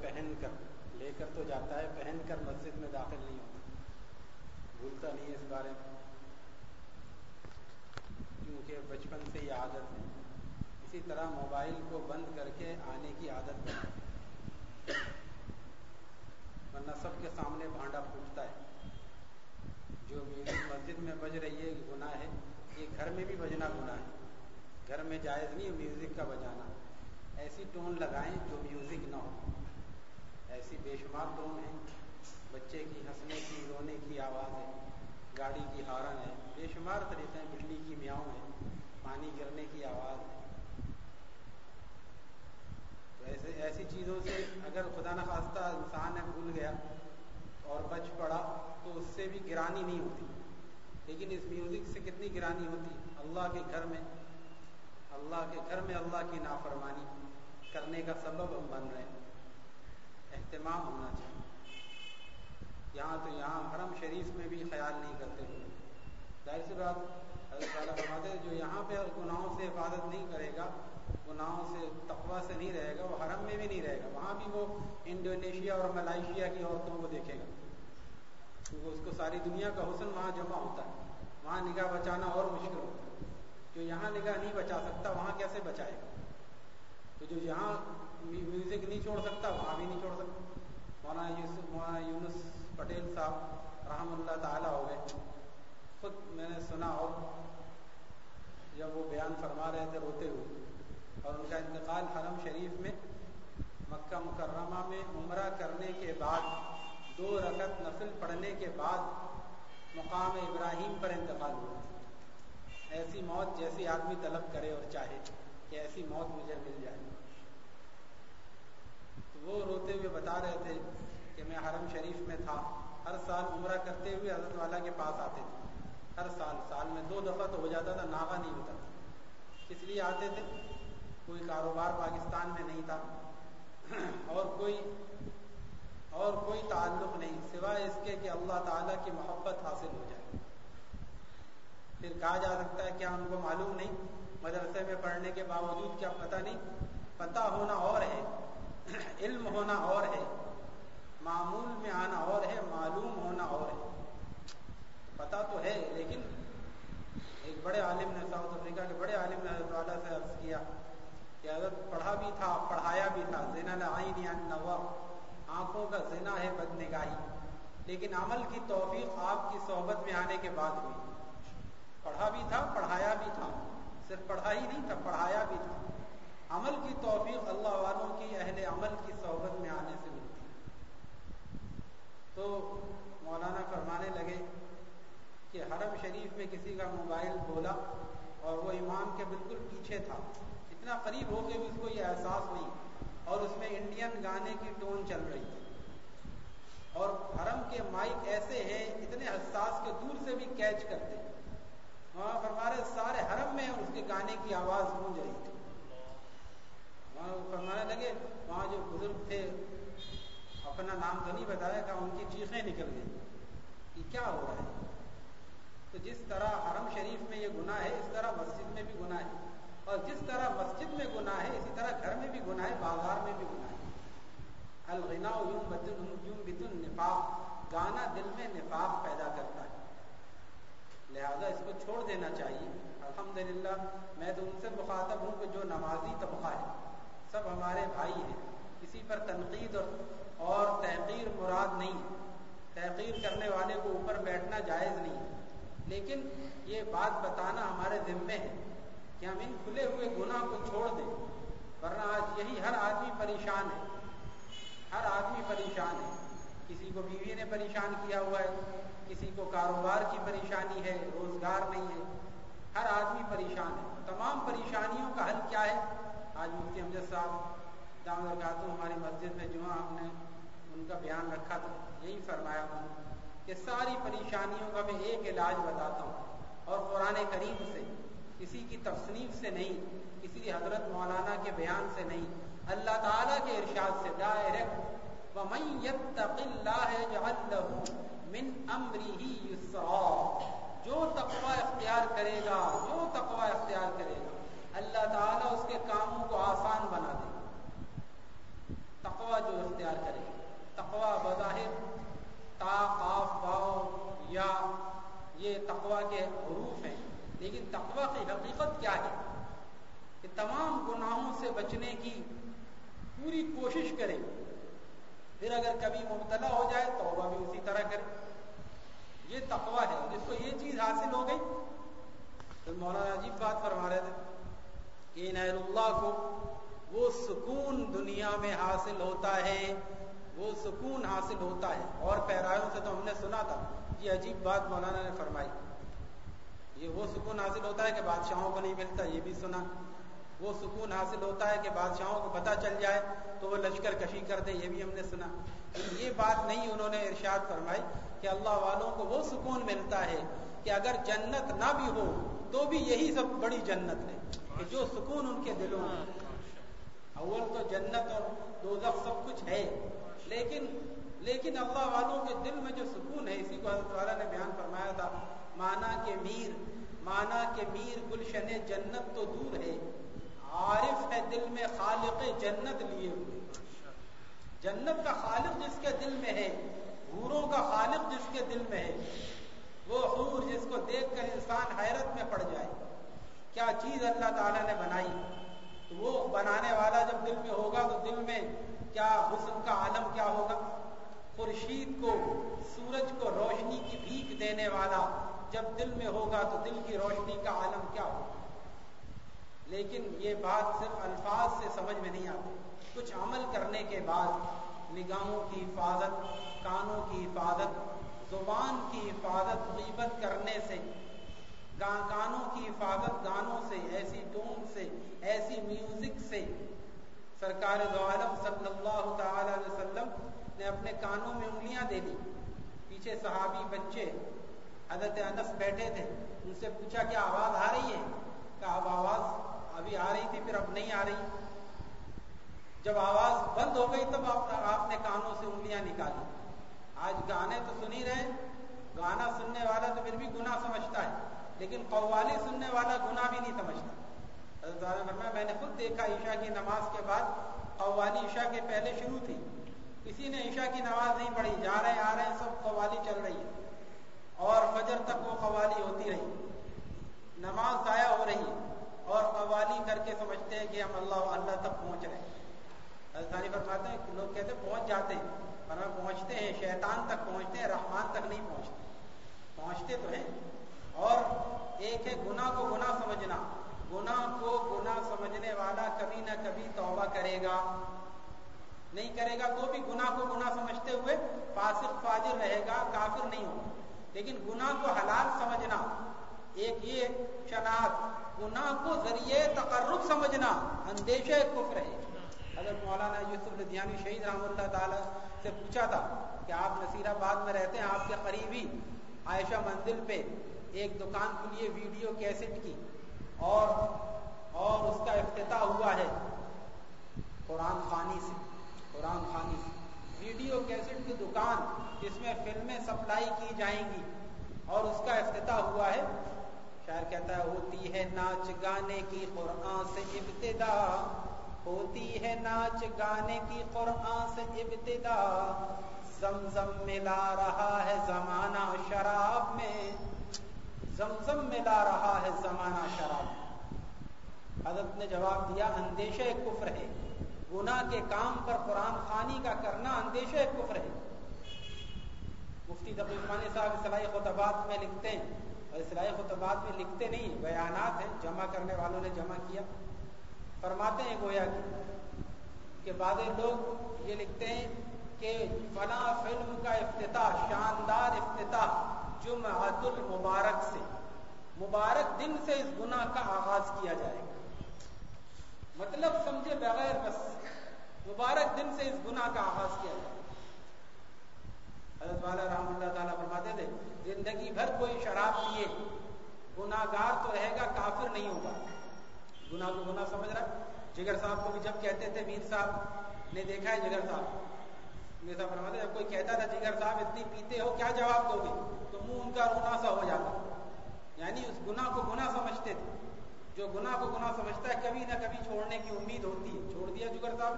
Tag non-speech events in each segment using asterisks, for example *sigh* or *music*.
پہن کر، لے کر تو جاتا ہے، پہن کر مسجد میں داخل نہیں ہوتا۔ بھولتا نہیں اس بارے میں۔ کیونکہ بچپن سے یہ عادت ہے۔ اسی طرح موبائل کو بند کر کے آنے کی عادت بنا ورنہ سب کے سامنے بھانڈا پھوٹتا ہے۔ جو میوزک مسجد میں بج رہی ہے، گناہ ہے۔ یہ گھر میں بھی بجنا گناہ ہے۔ گھر میں جائز نہیں ہے، میوزک کا بجانا۔ ایسی ٹون لگائیں جو میوزک نہ ہو۔ ایسی بے شمار ٹون ہیں، بچے کی ہنسنے کی، رونے کی آواز ہے، گاڑی کی ہارن ہے، بے شمار طریقے ہیں، بجلی کی میاؤں ہے پانی گرنے کی آواز ہے۔ تو ایسے، ایسی چیزوں سے اگر خدا نخواستہ انسان ہے بھول گیا اور بچ پڑا، تو اس سے بھی گرانی نہیں ہوتی۔ لیکن اس میوزک سے کتنی گرانی ہوتی؟ اللہ کے گھر میں، اللہ کے گھر میں اللہ کی نافرمانی کرنے کا سبب ہم بن رہے ہیں۔ اہتمام ہونا چاہیے۔ یہاں تو یہاں حرم شریف میں بھی خیال نہیں کرتے ظاہر سی بات حضرت تعالیٰ فرماتے جو یہاں پہ گناہوں سے حفاظت نہیں کرے گا، گناہوں سے تقوا سے نہیں رہے گا، وہ حرم میں بھی نہیں رہے گا۔ وہاں بھی وہ انڈونیشیا اور ملائیشیا کی عورتوں کو دیکھے گا۔ کیونکہ اس کو ساری دنیا کا حسن وہاں جمع ہوتا ہے۔ وہاں نگاہ بچانا اور مشکل ہوتا ہے۔ جو یہاں نگاہ نہیں بچا سکتا، وہاں کیسے بچائے گا؟ تو جو یہاں میوزک نہیں چھوڑ سکتا وہاں بھی نہیں چھوڑ سکتا مولانا یوسف مولانا یونس پٹیل صاحب رحم اللہ تعالیٰ ہو گئے خود میں نے سنا اور جب وہ بیان فرما رہے تھے روتے ہوئے اور ان کا انتقال حرم شریف میں، مکہ مکرمہ میں عمرہ کرنے کے بعد، دو رکعت نفل پڑھنے کے بعد مقام ابراہیم پر انتقال ہوا۔ ایسی موت جیسی آدمی طلب کرے اور چاہے کہ ایسی موت مجھے مل جائے۔ وہ روتے ہوئے بتا رہے تھے کہ میں حرم شریف میں تھا۔ ہر سال عمرہ کرتے ہوئے حضرت والا کے پاس آتے تھے۔ ہر سال سال میں دو دفعہ تو ہو جاتا تھا، ناغا نہیں ہوتا تھا۔ اس لیے آتے تھے۔ کوئی کاروبار پاکستان میں نہیں تھا۔ اور کوئی اور کوئی تعلق نہیں، سوائے اس کے کہ اللہ تعالیٰ کی محبت حاصل ہو جائے۔ پھر کہا جا سکتا ہے، کیا ان کو معلوم نہیں؟ مدرسے میں پڑھنے کے باوجود کیا پتہ نہیں؟ پتہ ہونا اور ہے۔ *coughs* علم ہونا اور ہے، معمول میں آنا اور ہے، معلوم ہونا اور ہے۔ پتہ تو ہے، لیکن ایک بڑے عالم نے ساؤتھ افریقہ کے بڑے عالم نے حضرت والا سے عرض کیا کہ حضرت پڑھا بھی تھا، پڑھایا بھی تھا۔ زینا آئین یعنی نوا، آنکھوں کا زنا ہے بد نگاہی۔ لیکن عمل کی توفیق آپ کی صحبت میں آنے کے بعد ہوئی۔ پڑھا بھی تھا، پڑھایا بھی تھا۔ صرف پڑھائی نہیں تھا، پڑھایا بھی تھا۔ عمل کی توفیق اللہ والوں کی، اہل عمل کی صحبت میں آنے سے ملتی تو مولانا فرمانے لگے کہ حرم شریف میں کسی کا موبائل بولا اور وہ امام کے بالکل پیچھے تھا۔ اتنا قریب ہو کے بھی اس کو یہ احساس نہیں اور اس میں انڈین گانے کی ٹون چل رہی تھی۔ اور حرم کے مائک ایسے ہیں، اتنے حساس کے دور سے بھی کیچ کرتے۔ وہاں سارے حرم میں اس کے گانے کی آواز گونج رہی تھی۔ وہاں فرمانے لگے، وہاں جو بزرگ تھے، اپنا نام تو نہیں بتایا کہ ان کی چیخیں نکل گئی کہ کیا ہو رہا ہے؟ تو جس طرح حرم شریف میں یہ گناہ ہے، اس طرح مسجد میں بھی گناہ ہے۔ اور جس طرح مسجد میں گناہ ہے، اسی طرح گھر میں بھی گناہ ہے، بازار میں بھی گناہ ہے۔ الغنا یوں بتن نفاق گانا دل میں نفاق پیدا کرتا ہے۔ لہذا اس کو چھوڑ دینا چاہیے۔ الحمدللہ، میں تو ان سے مخاطب ہوں کہ جو نمازی طبقہ ہے۔ سب ہمارے بھائی ہیں۔ کسی پر تنقید اور تحقیر مراد نہیں۔ تحقیر کرنے والے کو اوپر بیٹھنا جائز نہیں۔ ہے لیکن یہ بات بتانا ہمارے ذمے ہے کہ ہم ان کھلے ہوئے گناہ کو چھوڑ دیں۔ ورنہ آج یہی ہر آدمی پریشان ہے۔ ہر آدمی پریشان ہے۔ کسی کو بیوی نے پریشان کیا ہوا ہے، کسی کو کاروبار کی پریشانی ہے، روزگار نہیں ہے۔ ہر آدمی پریشان ہے۔ تمام پریشانیوں کا حل کیا ہے؟ آج مفتی امجد صاحب دام درکاتوں ہماری مسجد میں جمعہ ہم نے ان کا بیان رکھا تھا، یہی فرمایا ہوں کہ ساری پریشانیوں کا میں ایک علاج بتاتا ہوں اور قرآن کریم سے، کسی کی تصنیف سے نہیں، کسی حضرت مولانا کے بیان سے نہیں، اللہ تعالیٰ کے ارشاد سے ڈائریکٹ وَمَن يَتَّقِ اللَّهَ يَجْعَلْ لَهُ من امری یسرا جو تقوی اختیار کرے گا، جو تقوی اختیار کرے گا۔ اللہ تعالیٰ اس کے کاموں کو آسان بنا دے۔ تقوی جو اختیار کرے۔ گا تقوی بظاہر، تا، قاف، باؤ یا یہ تقوی کے حروف ہیں۔ لیکن تقوی کی حقیقت کیا ہے؟ کہ تمام گناہوں سے بچنے کی پوری کوشش کرے۔ پھر اگر کبھی مبتلا ہو جائے، توبہ بھی اسی طرح کرے۔ یہ تقوی ہے۔ جس کو یہ چیز حاصل ہو گئی، تو مولانا عجیب بات فرما رہے تھے۔ اللہ کو وہ سکون دنیا میں حاصل ہوتا ہے، وہ سکون حاصل ہوتا ہے۔ اور پیرایوں سے تو ہم نے سنا تھا، یہ عجیب بات مولانا نے فرمائی۔ یہ وہ سکون حاصل ہوتا ہے کہ بادشاہوں کو نہیں ملتا، یہ بھی سنا۔ وہ سکون حاصل ہوتا ہے کہ بادشاہوں کو پتہ چل جائے تو وہ لشکر کشی کر دے یہ بھی ہم نے سنا۔ یہ بات نہیں انہوں نے ارشاد فرمائی کہ اللہ والوں کو وہ سکون ملتا ہے کہ اگر جنت نہ بھی ہو تو بھی یہی سب بڑی جنت ہے۔ کہ جو سکون ان کے دلوں میں اول تو جنت اور دوزخ سب کچھ ہے۔ لیکن لیکن اللہ والوں کے دل میں جو سکون ہے، اسی کو حضرت والا نے بیان فرمایا تھا۔ مانا کے میر، مانا کے میر گلشن جنت تو دور ہے۔ عارف ہے دل میں خالق جنت لیے ہوئے۔ جنت کا خالق جس کے دل میں ہے، حوروں کا خالق جس کے دل میں ہے۔ وہ حور جس کو دیکھ کر انسان حیرت میں پڑ جائے۔ کیا چیز اللہ تعالیٰ نے بنائی؟ تو وہ بنانے والا جب دل میں ہوگا تو دل میں کیا حسن کا عالم کیا ہوگا؟ خورشید کو، سورج کو روشنی کی بھیک دینے والا جب دل میں ہوگا تو دل کی روشنی کا عالم کیا ہوگا؟ لیکن یہ بات صرف الفاظ سے سمجھ میں نہیں آتی۔ کچھ عمل کرنے کے بعد نگاہوں کی حفاظت، کانوں کی حفاظت، زبان کی حفاظت، غیبت کرنے سے کانوں کی حفاظت گانوں سے، ایسی ٹون سے، ایسی میوزک سے۔ سرکار دو عالم صلی اللہ تعالی علیہ وسلم نے اپنے کانوں میں انگلیاں دے دی پیچھے صحابی بچے، حضرت انس بیٹھے تھے۔ ان سے پوچھا کہ آواز آ رہی ہے؟ کہ اب آواز ابھی آ رہی تھی، پھر اب نہیں آ رہی۔ جب آواز بند ہو گئی، تب آپ نے کانوں سے انگلیاں نکالی۔ آج گانے تو سنی رہے، گانا سننے والا تو پھر بھی گناہ سمجھتا ہے۔ لیکن قوالی سننے والا گناہ بھی نہیں سمجھتا۔ حضرت میں نے خود دیکھا عشاء کی نماز کے بعد قوالی عشاء کے پہلے شروع تھی۔ کسی نے عشاء کی نماز نہیں پڑھی، جا رہے، آ رہے ہیں سب قوالی چل رہی ہے۔ اور فجر تک وہ قوالی ہوتی رہی۔ نماز ضائع ہو رہی ہے۔ اور قوالی کر کے سمجھتے ہیں کہ ہم اللہ اللہ تک پہنچ رہے ہیں۔ حضرت فرماتے ہیں، لوگ کہتے ہیں، پہنچ جاتے ہیں۔ پر پہنچتے ہیں، شیطان تک پہنچتے ہیں، رحمان تک نہیں پہنچتے۔ پہنچتے تو ہیں۔ اور ایک ہے گناہ کو گناہ سمجھنا۔ گناہ کو گناہ سمجھنے والا کبھی نہ کبھی توبہ کرے گا۔ نہیں کرے گا تو بھی گناہ کو گناہ سمجھتے ہوئے فاسق، فاجر رہے گا، کافر نہیں ہوگا لیکن گناہ کو حلال سمجھنا۔ ایک یہ شناخت، گناہ کو ذریعے تقرب سمجھنا۔ اندیشہ کفر ہے۔ حضرت مولانا یوسف لدھیانی شہید رحمۃ اللہ تعالیٰ سے پوچھا تھا کہ آپ نصیر آباد میں رہتے ہیں، آپ کے قریبی عائشہ منزل پہ ایک دکان کھلی ویڈیو کیسٹ کی۔ اور اور اس کا افتتاح ہوا ہے۔ قرآن خانی سے۔ قرآن خانی سے۔ ویڈیو کیسٹ کی دکان جس میں فلمیں سپلائی کی جائیں گی۔ اور اس کا افتتاح ہوا ہے۔ شاعر کہتا ہے، ہوتی ہے ناچ گانے کی قرآن سے ابتدا۔ ہوتی ہے ناچ گانے کی قرآن سے ابتدا۔ زمزم ملا رہا ہے زمانہ شراب میں۔ زمزم ملا رہا ہے زمانہ شراب۔ حضرت نے جواب دیا، اندیشہ کفر ہے۔ گناہ کے کام پر قرآن خانی کا کرنا اندیشہ کفر ہے۔ مفتی عثمانی صاحب اصلاحی خطبات میں لکھتے ہیں، اور اصلاحی خطبات میں لکھتے نہیں بیانات ہیں، جمع کرنے والوں نے جمع کیا۔ فرماتے ہیں گویا کہ بعض لوگ یہ لکھتے ہیں کہ فلاں فلم کا افتتاح، شاندار افتتاح جمعۃ المبارک سے، مبارک دن سے اس گناہ کا آغاز کیا جائے گا۔ مطلب سمجھے بغیر بس، مبارک دن سے اس گناہ کا آغاز کیا جائے حضرت والا رحم اللہ تعالیٰ فرماتے تھے، زندگی بھر کوئی شراب پیے گناہ گار تو رہے گا، کافر نہیں ہوگا۔ گناہ کو گناہ سمجھ رہا جگر صاحب کو بھی جب کہتے تھے، میر صاحب نے دیکھا ہے، جگر صاحب میر صاحب فرماتے جب کوئی کہتا تھا، جگر صاحب اتنی پیتے ہو، کیا جواب دو گے؟ تو منہ ان کا رونا سا ہو جاتا۔ یعنی اس گناہ کو گناہ سمجھتے تھے۔ جو گناہ کو گناہ سمجھتا ہے، کبھی نہ کبھی چھوڑنے کی امید ہوتی ہے۔ چھوڑ دیا جگر صاحب؟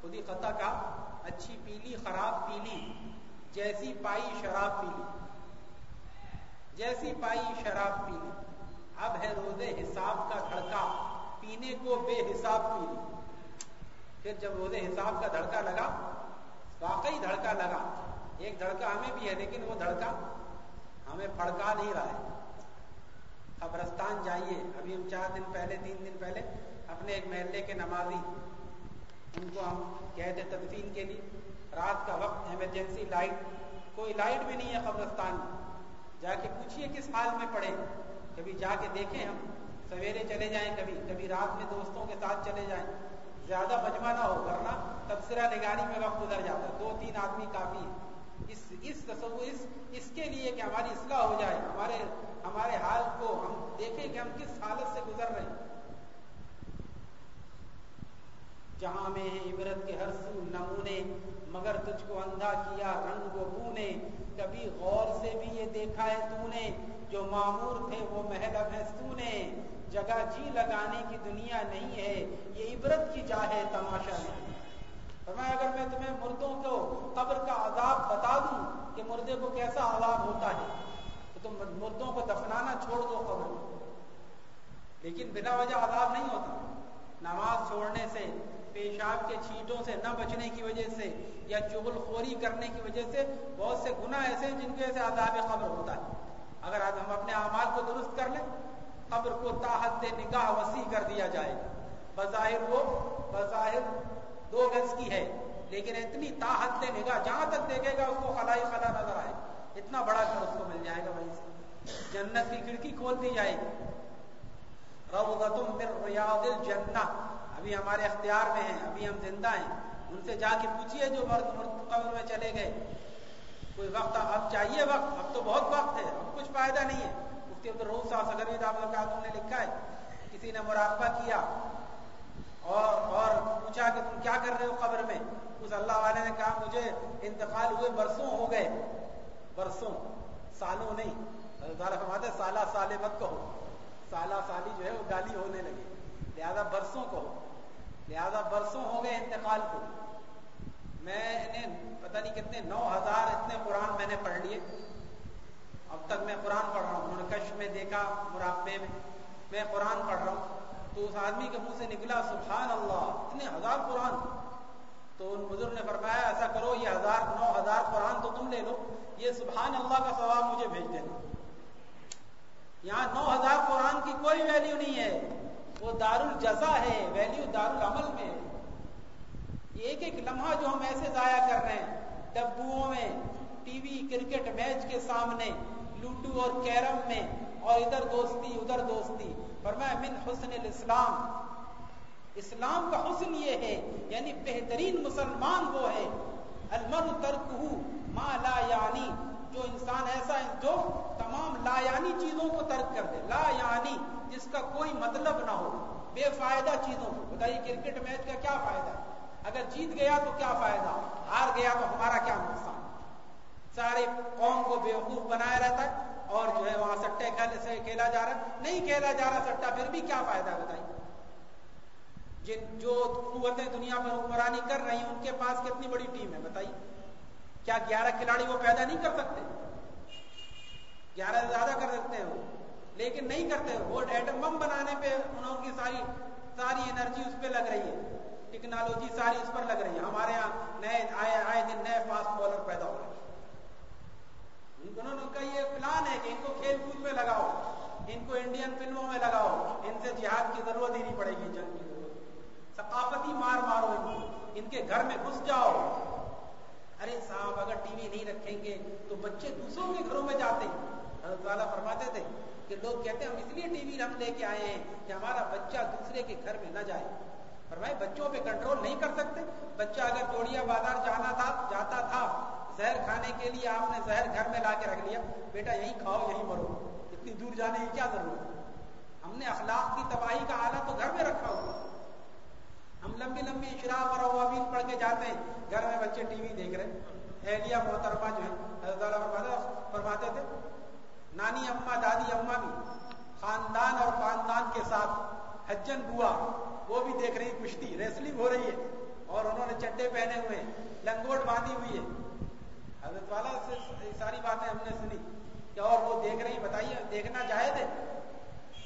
خود ہی خطا کا اچھی پیلی، خراب پیلی، جیسی پائی، شراب پیلی۔ جیسی پائی، شراب پیلی۔ اب ہے روزے حساب کا دھڑکا، پینے کو بے حساب پی لی پھر جب روزے حساب کا دھڑکا لگا واقعی دھڑکا لگا۔ ایک دھڑکا ہمیں بھی ہے، لیکن وہ دھڑکا ہمیں پھڑکا نہیں رہا ہے۔ قبرستان جائیے۔ ابھی ہم چار دن پہلے، تین دن پہلے اپنے ایک محلے کے نمازی، ان کو ہم کہتے تدفین کے لیے۔ رات کا وقت ایمرجنسی لائٹ کوئی لائٹ بھی نہیں ہے قبرستان میں۔ جا کے پوچھئے کس حال میں پڑے۔ کبھی جا کے دیکھیں ہم۔ سویرے چلے جائیں، کبھی کبھی رات میں دوستوں کے ساتھ چلے جائیں۔ زیادہ مجمع نہ ہو کرنا تبصرہ نگاری میں وقت گزر جاتا ہے۔ دو تین آدمی کافی ہے اس اس تصور اس اس کے لیے کہ ہماری اصلاح ہو جائے، ہمارے ہمارے حال کو ہم دیکھیں کہ ہم کس حالت سے گزر رہے ہیں۔ جہاں میں ہے عبرت کے ہر سو نمونے، مگر تجھ کو اندھا کیا، رنگ و بو نے۔ کبھی غور سے بھی یہ دیکھا ہے تو نے، جو معمور تھے وہ محل اب ہے تو نے۔ جگہ جی لگانے کی دنیا نہیں ہے، یہ عبرت کی جاہ تماشا نہیں۔ فرمایا، اگر میں تمہیں مردوں کو قبر کا عذاب بتا دوں کہ مردے کو کیسا عذاب ہوتا ہے، تو تم مردوں کو دفنانا چھوڑ دو قبر۔ لیکن بنا وجہ عذاب نہیں ہوتا۔ نماز چھوڑنے سے، پیشاب کے چھینٹوں سے نہ بچنے کی وجہ سے یا چغل خوری کرنے کی وجہ سے بہت سے گناہ ایسے ہیں جن کی وجہ سے عذاب قبر ہوتا ہے۔ اگر آج ہم اپنے اعمال کو درست کر لیں قبر کو تاحت نگاہ وسیع کر دیا جائے۔ بظاہر وہ، بظاہر دو گز کی ہے، لیکن اتنی تاحت نگاہ جہاں تک دیکھے گا اس کو خلائی خلا نظر آئے۔ اتنا بڑا گھر اس کو مل جائے گا وہیں سے جنت کی کھڑکی کھول دی جائے۔ گی روضت من ریاض الجنہ۔ ابھی ہمارے اختیار میں ہیں، ابھی ہم زندہ ہیں۔ ان سے جا کے پوچھئے جو مرد مرد قبر میں چلے گئے۔ کوئی وقت اب چاہیے وقت۔ اب تو بہت وقت ہے، اب کچھ فائدہ نہیں ہے۔ مفتی عبد الروح صاحب سگروی دعوت نے لکھا ہے، کسی نے مراقبہ کیا، اور اور پوچھا کہ تم کیا کر رہے ہو قبر میں؟ اس اللہ والے نے کہا، مجھے انتقال ہوئے برسوں ہو گئے۔ برسوں، سالوں نہیں۔ فرماتے سالہ سالے مت کہو۔ سالہ سالی جو ہے وہ گالی ہونے لگی۔ لہذا برسوں کہو۔ لہذا برسوں ہو گئے انتقال کو۔ میں نے پتہ نہیں کتنے، نو ہزار اتنے قرآن میں نے پڑھ لیے۔ اب تک میں قرآن پڑھ رہا ہوں منکش میں دیکھا، مراقبے میں۔ میں قرآن پڑھ رہا ہوں، تو اس آدمی کے منہ سے نکلا سبحان اللہ اتنے ہزار قرآن۔ تو ان بزرگ نے فرمایا، ایسا کرو، یہ ہزار، نو ہزار قرآن تو تم لے لو، یہ سبحان اللہ کا ثواب مجھے بھیج دینا یہاں نو ہزار قرآن کی کوئی ویلیو نہیں ہے، وہ دار الجزا ہے ویلیو دار العمل میں ایک ایک لمحہ جو ہم ایسے ضائع کر رہے ہیں، ڈبوؤں میں، ٹی وی، کرکٹ میچ کے سامنے۔ لوڈو اور کیرم میں، اور ادھر دوستی ادھر دوستی۔ فرمایا، من حسن الاسلام۔ اسلام کا حسن یہ ہے یعنی بہترین مسلمان وہ ہے۔ المر ترکہ ما لا یعنی جو انسان ایسا ہے، جو تمام لا یعنی چیزوں کو ترک کر دے۔ لا یعنی جس کا کوئی مطلب نہ ہو، بے فائدہ چیزوں کو۔ بتائیے، کرکٹ میچ کا کیا فائدہ اگر جیت گیا تو کیا فائدہ؟ ہار گیا تو ہمارا کیا نقصان؟ سارے قوم کو بیوقوف بنایا رہتا ہے اور جو ہے وہاں سٹے سے کھیلا جا رہا ہے۔ نہیں کھیلا جا رہا سٹا، پھر بھی کیا فائدہ بتائیے؟ جن جو قوتیں دنیا پر حکمرانی کر رہی ہیں، ان کے پاس کتنی بڑی ٹیم ہے؟ بتائیے۔ کیا گیارہ کھلاڑی وہ پیدا نہیں کر سکتے؟ گیارہ سے زیادہ کر سکتے ہیں وہ۔ لیکن نہیں کرتے وہ ایٹم بم بنانے پہ انہوں کی ساری ساری انرجی اس پہ لگ رہی ہے۔ ٹیکنالوجی ساری اس پر لگ رہی ہے۔ ہمارے یہاں نئے آئے آئے دن نئے فاسٹ بالر پیدا ہو رہے ہیں۔ انہوں کا یہ پلان ہے کہ ان کو کھیل کود میں لگاؤ، ان کو انڈین فلموں میں لگاؤ، ان سے جہاد کی ضرورت ہی نہیں پڑے گی، جنگ کی ضرورت۔ ثقافتی مار مارو ان کو، ان کے گھر میں گھس جاؤ۔ ارے صاحب، اگر ٹی وی نہیں رکھیں گے تو بچے دوسروں کے گھروں میں جاتے ہیں۔ حضرت والا فرماتے تھے کہ لوگ کہتے ہیں ہم اس لیے ٹی وی ہم لے کے آئے ہیں کہ ہمارا بچہ دوسرے کے گھر میں نہ جائے۔ فرمائے، بچوں پہ کنٹرول نہیں کر سکتے۔ بچہ اگر جوڑیا بازار جانا تھا، جاتا تھا، زہر کھانے کے لیے آپ نے زہر گھر میں لا کے رکھ لیا، بیٹا یہی کھاؤ، یہی مرو۔ اتنی دور جانے کی کیا ضرورت؟ ہم نے اخلاق کی تباہی کا آلہ تو گھر میں رکھا ہوا۔ ہم لمبی لمبی شراب اور عوامین پڑھ کے جاتے ہیں۔ گھر میں بچے ٹی وی دیکھ رہے ہیں۔ اہلیہ محترمہ جو ہے حضرت فرماتے تھے نانی اما، دادی اما بھی خاندان اور خاندان کے ساتھ حجن بوا وہ بھی دیکھ رہی کشتی ریسلنگ ہو رہی ہے اور انہوں نے چڈے پہنے ہوئے لنگوٹ باندھی ہوئی ہے۔ حضرت والا سے ساری باتیں ہم نے سنی۔ کہ اور وہ دیکھ رہی بتائیے، دیکھنا جائز ہے؟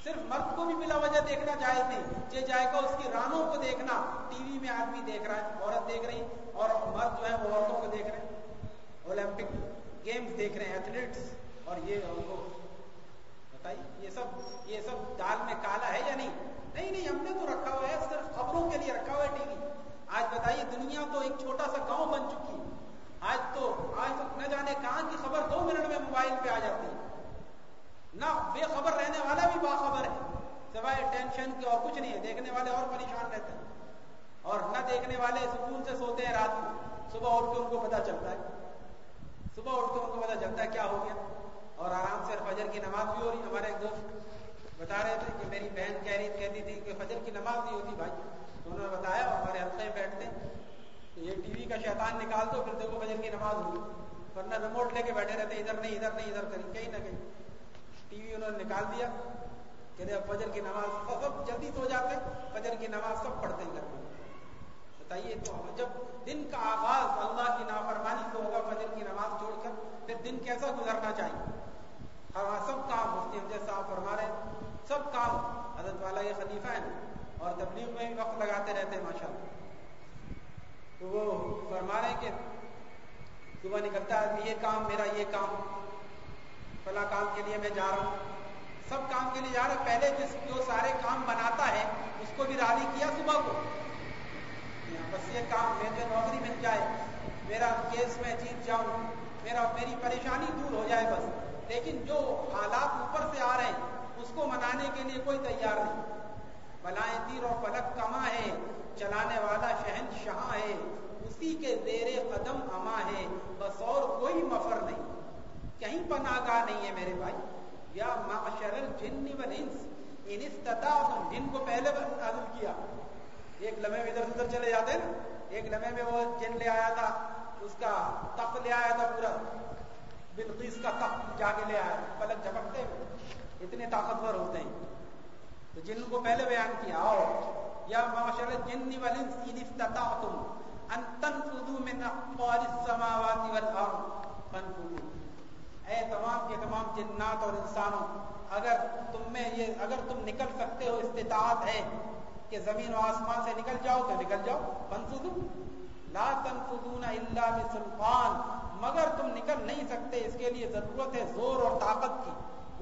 صرف مرد کو بھی بلا وجہ دیکھنا جائز نہیں۔ یہ جائے گا اس کی رانوں کو دیکھنا، ٹی وی میں آدمی دیکھ رہا ہے، عورت دیکھ رہی اور مرد جو ہے وہ عورتوں کو دیکھ رہے ہیں۔ اولمپک گیمز دیکھ رہے ہیں ایتھلیٹس اور یہ ان کو بتائیے، یہ سب یہ سب دال میں کالا ہے یا نہیں؟ نہیں نہیں، ہم نے تو رکھا ہوا ہے، صرف خبروں کے لیے رکھا ہوا ہے ٹی وی۔ آج بتائیے، دنیا تو ایک چھوٹا سا گاؤں بن چکی ہے۔ آج تو آج تو نہ جانے کہاں کی خبر دو منٹ میں موبائل پہ آ جاتی ہے۔ نہ بے خبر رہنے والا بھی باخبر ہے، سوائے ٹینشن کے اور کچھ نہیں ہے، دیکھنے والے اور پریشان رہتے ہیں۔ اور نہ دیکھنے والے سکون سے سوتے ہیں رات میں۔ صبح اٹھ کے ان کو پتا چلتا ہے۔ صبح اٹھ کے ان کو پتا چلتا ہے کیا ہو گیا۔ اور آرام سے فجر کی نماز بھی ہو رہی ہمارے ایک دوست بتا رہے تھے کہ میری بہن کہہ رہی کہتی تھی کہ فجر کی نماز نہیں ہوتی بھائی۔ تو انہوں نے بتایا ہمارے ہلکے میں بیٹھتے یہ ٹی وی کا شیطان نکال دو، پھر دیکھو فجر کی نماز ہوگی۔ ورنہ ریموٹ لے کے بیٹھے رہتے، ادھر نہیں ادھر نہیں، ادھر کہیں کہیں نہ کہیں۔ ٹی وی انہوں نے نکال دیا، کہ فجر کی نماز سب جلدی سو جاتے فجر کی نماز سب پڑھتے ہیں گھر میں۔ بتائیے تو جب دن کا آغاز اللہ کی نافرمانی سے ہوگا فجر کی نماز چھوڑ کر، پھر دن کیسا گزرنا چاہیے؟ ہاں سب کام مفتی ہم صاحب فرما رہے سب کام حضرت والا یہ خلیفہ ہے اور تبلیغ میں وقت لگاتے رہتے ہیں ماشاء اللہ تو وہ فرما رہے ہیں کہ صبح نکلتا ہے، یہ کام میرا، یہ کام۔ فلاں کام کے لیے میں جا رہا ہوں۔ سب کام کے لیے جا رہا پہلے جس جو سارے کام بناتا ہے، اس کو بھی راضی کیا صبح کو۔ بس یہ کام میرے نوکری مل جائے، میرا کیس میں جیت جاؤں، میرا، میری پریشانی دور ہو جائے بس۔ لیکن جو حالات اوپر سے آ رہے ہیں اس کو منانے کے لیے کوئی تیار نہیں۔ بلائیں تیر اور فلک کما ہے، چلانے والا شہن شاہ ہے۔ اسی کے زیر قدم اما ہے، بس اور کوئی مفر نہیں۔ کہیں پر ناگاہ نہیں ہے میرے بھائی۔ یا معشر الجن والانس، ان استطاعتم جن کو پہلے نازل کیا۔ ایک لمحے میں ادھر ادھر چلے جاتے نا ایک لمحے میں وہ جن لے آیا تھا، اس کا تخت لے آیا تھا پورا۔ بلقیس کا تخت جا کے لے آیا۔ پلک جھپکتے ہوئے۔ اتنے طاقتور ہوتے ہیں۔ تو جن کو پہلے بیان کیا اور یا معاشر الجن والانس ان استطعتم ان تنفذوا من اقطار السماوات والارض۔ فانفذوا۔ اے تمام کے تمام جنات اور انسانوں، اگر تم میں یہ، اگر تم نکل سکتے ہو، استطاعت ہے کہ زمین و آسمان سے نکل جاؤ تو نکل جاؤ۔ فانفذوا۔ لا تنفذون الا بسلطان۔ مگر تم نکل نہیں سکتے، اس کے لیے ضرورت ہے زور اور طاقت کی۔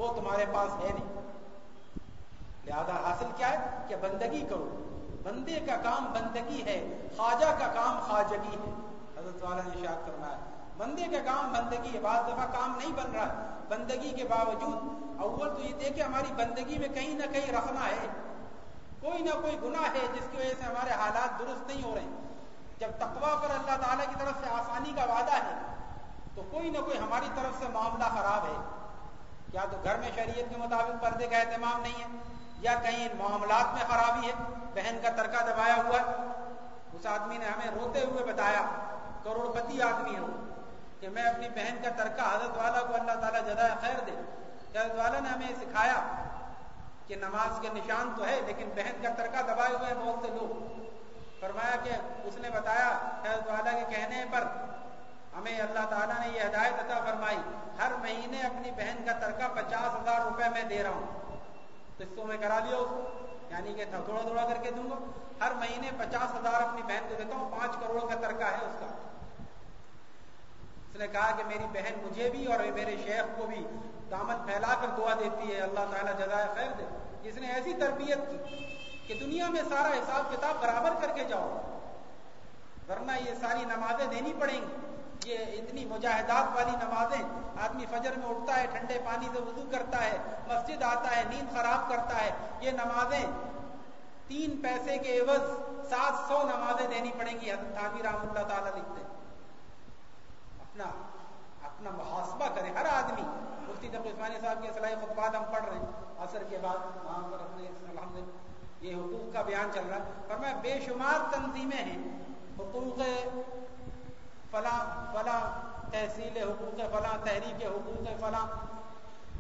وہ تمہارے پاس ہے نہیں۔ لہذا حاصل کیا ہے کہ بندگی کرو۔ بندے کا کام بندگی ہے، خواجہ کا کام خواجگی ہے۔ حضرت والا نے شاید کرنا ہے۔ بندے کا کام بندگی ہے، بعض دفعہ کام نہیں بن رہا۔ بندگی کے باوجود اول تو یہ دیکھے ہماری بندگی میں کہیں نہ کہیں رکھنا ہے۔ کوئی نہ کوئی گناہ ہے جس کی وجہ سے ہمارے حالات درست نہیں ہو رہے۔ جب تقوا پر اللہ تعالیٰ کی طرف سے آسانی کا وعدہ ہے، تو کوئی نہ کوئی ہماری طرف سے معاملہ خراب ہے۔ کیا تو گھر میں شریعت کے مطابق پردے کا اہتمام نہیں ہے، یا کہیں معاملات میں خرابی ہے، بہن کا ترکہ دبایا ہوا ہے۔ اس آدمی نے ہمیں روتے ہوئے بتایا کروڑ پتی آدمی ہو کہ میں اپنی بہن کا ترکہ حضرت والا کو اللہ تعالیٰ جدا خیر دے۔ حضرت والا نے ہمیں سکھایا کہ نماز کے نشان تو ہے، لیکن بہن کا ترکہ دبائے ہوئے بہت سے لوگ۔ فرمایا کہ اس نے بتایا حضرت والا کے کہنے پر ہمیں اللہ تعالیٰ نے یہ ہدایت عطا فرمائی، ہر مہینے اپنی بہن کا ترکہ پچاس ہزار روپے میں دے رہا ہوں۔ قسطوں میں کرا لیا اس کو یعنی کہ تھوڑا تھوڑا کر کے دوں گا۔ ہر مہینے پچاس ہزار اپنی بہن کو دیتا ہوں، پانچ کروڑ کا ترکہ ہے اس کا۔ اس نے کہا کہ میری بہن مجھے بھی اور میرے شیخ کو بھی دامن پھیلا کر دعا دیتی ہے، اللہ تعالیٰ جزائے خیر دے۔ اس نے ایسی تربیت کی کہ دنیا میں سارا حساب کتاب برابر کر کے جاؤ، ورنہ یہ ساری نمازیں دینی پڑیں گی۔ یہ اتنی مجاہدات والی نمازیں آدمی فجر میں اٹھتا ہے، ٹھنڈے پانی سے وضو کرتا ہے، مسجد آتا ہے، نیند خراب کرتا ہے، یہ نمازیں تین پیسے کے عوض سات سو نمازیں دینی پڑیں گی، حضرت تھانوی رحم اللہ تعالیٰ لکھتے اپنا اپنا محاسبہ کرے ہر آدمی۔ مفتی جب عثمانی صاحب کے صلاحی خطبات ہم پڑھ رہے ہیں، عصر کے بعد وہاں پر اپنے الحمد یہ حقوق کا بیان چل رہا ہے۔ اور میں بے شمار تنظیمیں ہیں، حقوق فلاں تحصیل حقوق فلاں، تحریک حقوق فلاں۔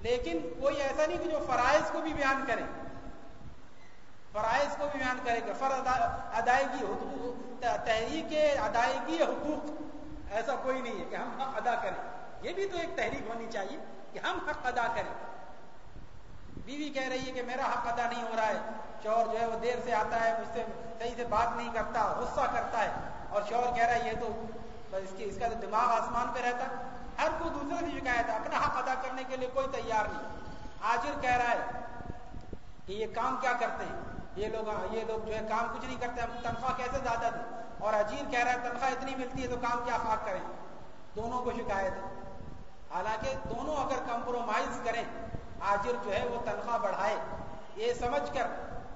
لیکن کوئی ایسا نہیں کہ جو فرائض کو بھی بیان کرے۔ فرائض کو بھی بیان کرے گا فر ادائیگی حقوق، تحریک ادائیگی حقوق۔ ایسا کوئی نہیں ہے کہ ہم حق ادا کریں۔ یہ بھی تو ایک تحریک ہونی چاہیے کہ ہم حق ادا کریں۔ بیوی کہہ رہی ہے کہ میرا حق ادا نہیں ہو رہا ہے۔ شوہر جو ہے وہ دیر سے آتا ہے، مجھ سے صحیح سے بات نہیں کرتا، غصہ کرتا ہے۔ اور شوہر کہہ رہا ہے، یہ تو بس اس کی اس کا تو دماغ آسمان پہ رہتا ہر کوئی دوسرے کی شکایت ہے۔ اپنا حق ادا کرنے کے لیے کوئی تیار نہیں۔ آجر کہہ رہا ہے کہ یہ کام کیا کرتے ہیں؟ یہ لوگ یہ لوگ جو ہے کام کچھ نہیں کرتے، ہم تنخواہ کیسے زیادہ دیں؟ اور اجیر کہہ رہا ہے، تنخواہ اتنی ملتی ہے تو کام کیا خاک کریں؟ دونوں کو شکایت ہے۔ حالانکہ دونوں اگر کمپرومائز کریں آجر جو ہے وہ تنخواہ بڑھائے۔ یہ سمجھ کر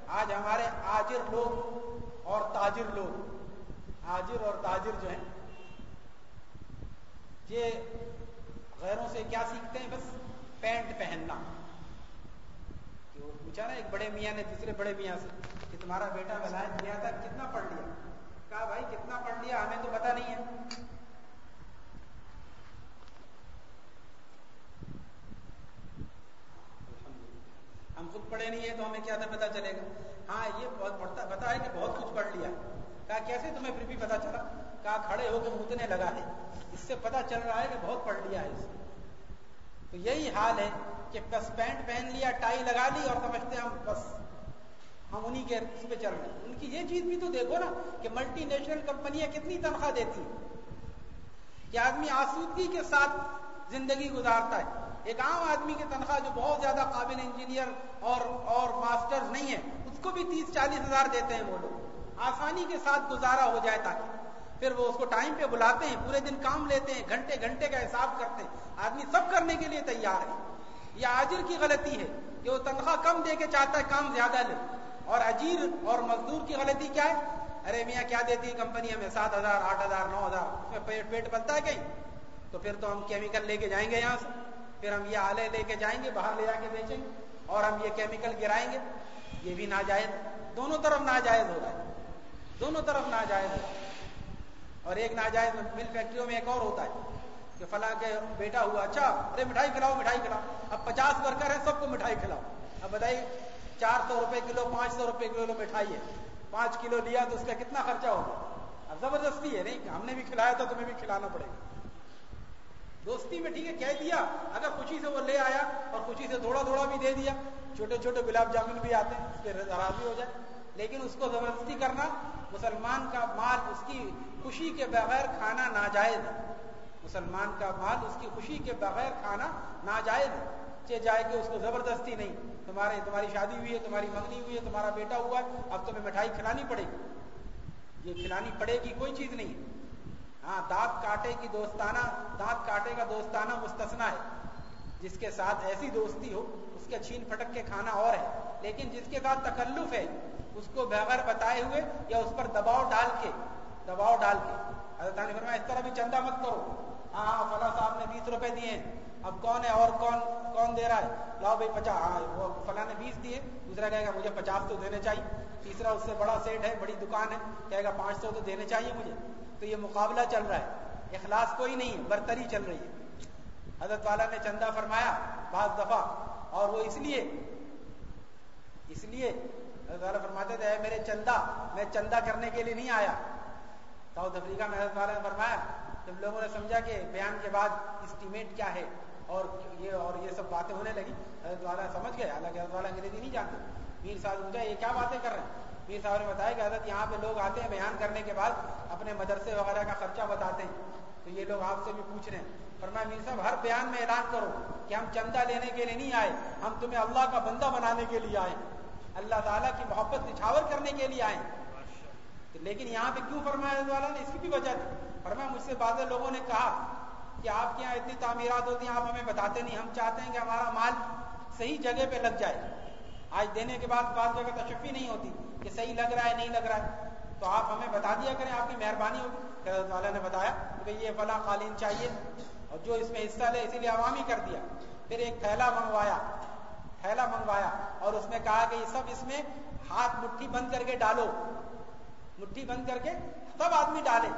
آج ہمارے آجر لوگ اور تاجر لوگ آجر اور تاجر جو ہیں یہ غیروں سے کیا سیکھتے ہیں؟ بس پینٹ پہننا۔ پوچھا نا ایک بڑے میاں نے دوسرے بڑے میاں سے کہ تمہارا بیٹا ولایت دیا تھا، کتنا پڑھ لیا؟ کہا بھائی، کتنا پڑھ لیا؟ ہمیں تو پتا نہیں ہے۔ ہم خود پڑھے نہیں ہیں تو ہمیں کیا تھا پتا چلے گا۔ ہاں یہ بہت پڑھتا، پتا ہے کہ بہت کچھ پڑھ لیا۔ کہا، کیسے تمہیں پھر بھی پتا چلا؟ کہا، کھڑے ہو کے مدنے لگا ہے۔ اس سے پتا چل رہا ہے کہ بہت پڑھ لیا ہے اس نے. تو یہی حال ہے کہ بس پینٹ پہن لیا، ٹائی لگا لی اور سمجھتے ہم بس ہم انہی کے اس پہ چل رہے ہیں۔ ان کی یہ چیز بھی تو دیکھو نا کہ ملٹی نیشنل کمپنیاں کتنی تنخواہ دیتی ہیں۔ کہ آدمی آسودگی کے ساتھ زندگی گزارتا ہے۔ ایک عام آدمی کی تنخواہ جو بہت زیادہ قابل انجینئر اور اور ماسٹر نہیں ہے، اس کو بھی تیس چالیس ہزار دیتے ہیں وہ لوگ۔ آسانی کے ساتھ گزارا ہو جائے تاکہ پھر وہ اس کو ٹائم پہ بلاتے ہیں، پورے دن کام لیتے ہیں، گھنٹے گھنٹے کا حساب کرتے ہیں۔ آدمی سب کرنے کے لیے تیار ہے۔ یہ آجر کی غلطی ہے کہ وہ تنخواہ کم دے کے چاہتا ہے، کام زیادہ لے۔ اور اجیر اور مزدور کی غلطی کیا ہے؟ ارے میاں، کیا دیتی ہے کمپنی ہمیں؟ سات ہزار، آٹھ ہزار، نو ہزار۔ اس میں پیٹ پیٹ بنتا ہے کہیں؟ تو پھر تو ہم کیمیکل لے کے جائیں گے یہاں سے۔ پھر ہم یہ آلے لے کے جائیں گے، باہر لے جا کے بیچیں گے۔ اور ہم یہ کیمیکل گرائیں گے۔ یہ بھی ناجائز دونوں طرف ناجائز ہو رہا ہے۔ دونوں طرف ناجائز ہے۔ اور ایک ناجائز مل فیکٹریوں میں ایک اور ہوتا ہے کہ فلاں کے بیٹا ہوا اچھا ارے مٹھائی کھلاؤ مٹھائی کھلاؤ۔ اب پچاس ورکر ہیں، سب کو مٹھائی کھلاؤ۔ اب بتائیے، چار سو روپے کلو، پانچ سو روپے کلو مٹھائی ہے۔ پانچ کلو لیا تو اس کا کتنا خرچہ ہوگا؟ اب زبردستی ہے، نہیں، ہم نے بھی کھلایا تو تمہیں بھی کھلانا پڑے گا۔ دوستی میں ٹھیک ہے، کہہ دیا۔ اگر خوشی سے وہ لے آیا اور خوشی سے تھوڑا تھوڑا بھی دے دیا چھوٹے چھوٹے گلاب جامن بھی آتے ہیں، اس پہ راضی ہو جائے۔ لیکن اس کو زبردستی کرنا مسلمان کا مال اس کی خوشی کے بغیر کھانا ناجائز ہے۔ مسلمان کا مال اس کی خوشی کے بغیر کھانا ناجائز ہے۔ چے جائے کہ اس کو زبردستی نہیں۔ تمہارے تمہاری شادی ہوئی ہے، تمہاری منگنی ہوئی ہے، تمہارا بیٹا ہوا ہے، اب تمہیں مٹھائی کھلانی پڑے گی۔ یہ کھلانی پڑے گی کوئی چیز نہیں۔ ہاں دانت کاٹے کی دوستانہ دانت کاٹے کا دوستانہ مستثنا ہے۔ جس کے ساتھ ایسی دوستی ہو، اس کے چھین پھٹک کے کھانا اور ہے، لیکن جس کے ساتھ تکلف ہے، اس کو بغیر بتائے ہوئے یا اس پر دباؤ ڈال کے، دباؤ ڈال کے۔ حضرت نے فرمایا، اس طرح بھی چندہ مت کرو۔ ہاں ہاں فلاں صاحب نے بیس روپے دیے اب کون ہے اور کون کون دے رہا ہے؟ لاؤ بھائی پچاس ہاں وہ فلاں نے بیس دیے، دوسرا کہے گا، مجھے پچاس تو دینے چاہیے۔ تیسرا، اس سے بڑا سیٹ ہے، بڑی دکان ہے، کہے گا، پانچ سو تو دینے چاہیے مجھے۔ تو یہ مقابلہ چل رہا ہے۔ اخلاص کوئی نہیں ہے، برتری چل رہی ہے۔ حضرت والا نے چندہ فرمایا بعض دفعہ، اور وہ اس لیے اس لیے حضرت والا فرماتے تھے میرے چندہ، میں چندہ کرنے کے لیے نہیں آیا. ساؤتھ افریقہ میں حضرت والا نے فرمایا، جب لوگوں نے سمجھا کہ بیان کے بعد اسٹیمیٹ کیا ہے، اور یہ اور یہ سب باتیں ہونے لگی، حضرت والا سمجھ گئے، حالانکہ حضرت والا انگریزی نہیں جانتے۔ میر صاحب ان یہ کیا باتیں کر رہے ہیں؟ میر صاحب نے بتایا کہ حضرت یہاں پہ لوگ آتے ہیں بیان کرنے کے بعد اپنے مدرسے وغیرہ کا خرچہ بتاتے ہیں، تو یہ لوگ آپ سے بھی پوچھ رہے ہیں۔ فرمایا میر صاحب، ہر بیان میں اعلان کرو کہ ہم چندہ لینے کے لیے نہیں آئے، ہم تمہیں اللہ کا بندہ بنانے کے لیے آئے، اللہ تعالیٰ کی محبت نچھاور کرنے کے لیے آئے. لیکن یہاں پہ کیوں فرمایا والا نے؟ اس کی بھی وجہ تھی. فرمایا، مجھ سے بعض لوگوں نے کہا کہ آپ کے یہاں اتنی تعمیرات ہوتی ہیں، آپ ہمیں بتاتے نہیں، ہم چاہتے ہیں کہ ہمارا مال صحیح جگہ پہ لگ جائے. آج دینے کے بعد بعض جگہ تشفی نہیں ہوتی کہ صحیح لگ رہا ہے، نہیں لگ رہا ہے. تو آپ ہمیں بتا دیا کریں، آپ کی مہربانی ہوگی. حضرت والا نے بتایا کہ یہ فلاں قالین چاہیے اور جو اس میں حصہ لے، اسی لیے عوامی کر دیا۔ پھر ایک تھیلا منگوایا تھیلا منگوایا اور اس میں کہا کہ یہ سب اس میں ہاتھ مٹھی بند کر کے ڈالو۔ مٹھی بند کر کے سب آدمی ڈالے۔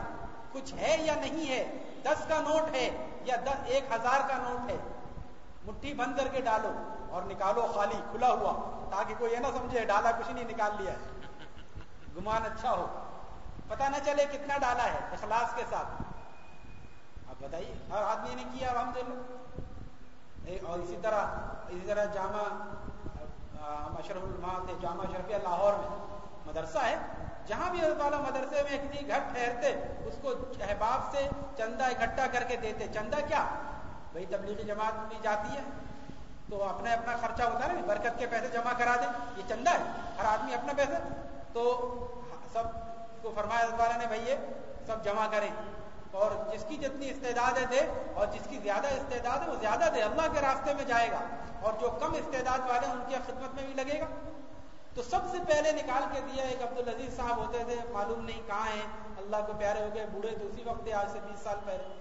کچھ ہے یا نہیں ہے؟ دس کا نوٹ ہے یا دس، ایک ہزار کا نوٹ ہے۔ مٹھی بند کر کے ڈالو اور نکالو خالی، کھلا ہوا، تاکہ کوئی یہ نہ سمجھے ڈالا کچھ نہیں، نکال لیا۔ ہے گمان اچھا ہو۔ پتا نہ چلے کتنا ڈالا ہے اخلاص کے ساتھ۔ آپ بتائیے۔ ہر آدمی نے کیا الحمد للہ اور اسی طرح اسی طرح جامع اشرف الما تھے جامع شرفیہ لاہور میں۔ مدرسہ ہے، جہاں بھی اللہ تعالیٰ مدرسے میں کسی گھر ٹھہرتے، اس کو احباب سے چندہ اکٹھا کر کے دیتے۔ چندہ کیا؟ بھائی، تبلیغی جماعت بھی جاتی ہے، تو اپنا اپنا خرچہ ہوتا ہے نا برکت کے پیسے جمع کرا دیں یہ چندہ ہے، ہر آدمی اپنا پیسے تو سب کو فرمایا اللہ نے، بھائی سب جمع کریں۔ اور جس کی جتنی استعداد ہے اور جس کی زیادہ استعداد ہے وہ زیادہ دے، اللہ کے راستے میں جائے گا اور جو کم استعداد والے ان کی خدمت میں بھی لگے گا۔ تو سب سے پہلے نکال کے دیا ایک عبد العزیز صاحب ہوتے تھے، معلوم نہیں کہاں ہیں، اللہ کو پیارے ہو گئے، بوڑھے تو اسی وقت آج سے بیس سال پہلے۔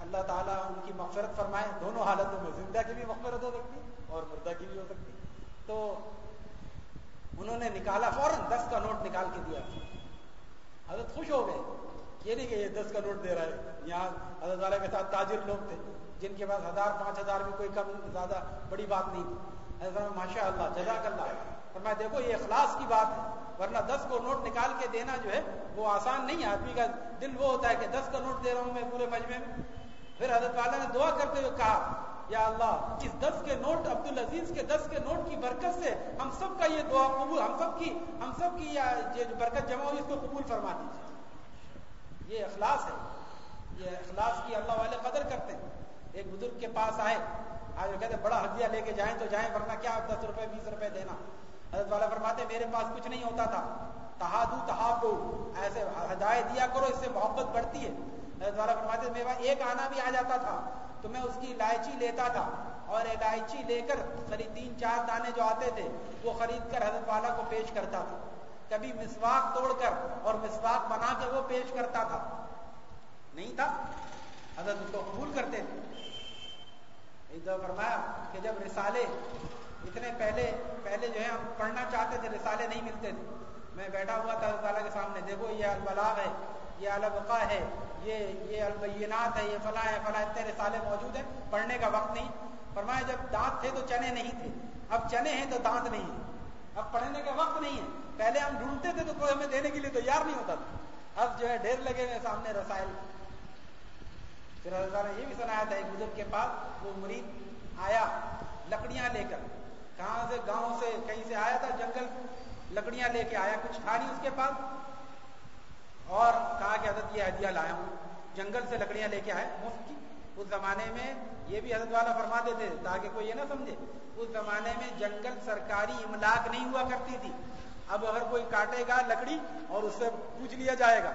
اللہ تعالیٰ ان کی مغفرت فرمائے، دونوں حالتوں میں، زندہ کی بھی مغفرت ہو سکتی اور مردہ کی بھی ہو سکتی تو انہوں نے نکالا فوراً، دس کا نوٹ نکال کے دیا۔ حضرت خوش ہو گئے۔ یہ نہیں کہ یہ دس کا نوٹ دے رہا ہے، یہاں حضرت تعالیٰ کے ساتھ تاجر لوگ تھے، جن کے پاس ہزار، پانچ ہزار بھی کوئی کم زیادہ بڑی بات نہیں تھی۔ ماشاء اللہ، جزاک اللہ۔ اور میں دیکھو، یہ اخلاص کی بات ہے، ورنہ دس کو نوٹ نکال کے دینا جو ہے، وہ آسان نہیں ہے۔ آدمی کا دل وہ ہوتا ہے کہ دس کا نوٹ دے رہا ہوں میں پورے مجمے میں۔ پھر حضرت والا نے دعا کرتے ہوئے کہا، یا اللہ، اس دس کے نوٹ عبد العزیز کے دس کے نوٹ کی برکت سے ہم سب کا یہ دعا قبول، ہم سب کی، ہم سب کی یہ برکت جمع ہوئی، اس کو قبول فرما دیجیے یہ اخلاص ہے۔ یہ اخلاص کی اللہ والے قدر کرتے ہیں۔ ایک بزرگ کے پاس آئے، آج وہ کہتے بڑا ہدیہ لے کے جائیں تو جائیں، ورنہ کیا دس روپے، بیس روپے دینا؟ حضرت والا فرماتے میرے پاس کچھ نہیں ہوتا تھا۔ تہادو تحابو، ایسے ہدایت دیا کرو، اس سے محبت بڑھتی ہے۔ حضرت والا فرماتے میرے پاس ایک آنا بھی آ جاتا تھا، تو میں اس کی الائچی لیتا تھا۔ اور الائچی لے کر خرید تین چار دانے جو آتے تھے، وہ خرید کر حضرت والا کو پیش کرتا تھا۔ کبھی مسواک توڑ کر اور مسواک بنا کے وہ پیش کرتا تھا۔ نہیں تھا؟ حضرت اس کو قبول کرتے تھے۔ فرمایا کہ جب رسالے اتنے پہلے پہلے جو ہے ہم پڑھنا چاہتے تھے، رسالے نہیں ملتے تھے۔ میں بیٹھا ہوا تھا حضرت کے سامنے، دیکھو یہ البلاغ ہے، یہ البقا ہے، یہ یہ البینات ہے، یہ فلاں ہے، فلاں، اتنے رسالے موجود ہیں، پڑھنے کا وقت نہیں۔ فرمایا جب دانت تھے تو چنے نہیں تھے۔ اب چنے ہیں تو دانت نہیں ہے اب پڑھنے کا وقت نہیں ہے۔ پہلے ہم ڈھونڈتے تھے تو کوئی ہمیں دینے کے لیے تیار نہیں ہوتا تھا۔ اب جو ہے ڈھیر لگے ہوئے سامنے رسائل۔ پھر حضرت نے یہ بھی سنایا تھا، ایک بزرگ کے پاس وہ مرید آیا لکڑیاں لے کر۔ کہاں سے؟ گاؤں سے، کہیں سے آیا تھا؟ جنگل۔ لکڑیاں لے کے آیا، کچھ تھا نہیں اس کے پاس۔ اور کہا کہ حضرت یہ ہدیہ لایا ہوں۔ جنگل سے لکڑیاں لے کے آئے۔ مفت کی۔ اس زمانے میں یہ بھی حضرت والا فرماتے تھے تاکہ کوئی یہ نہ سمجھے۔ اس زمانے میں جنگل سرکاری املاک نہیں ہوا کرتی تھی۔ اب اگر کوئی کاٹے گا لکڑی اور اس سے پوچھ لیا جائے گا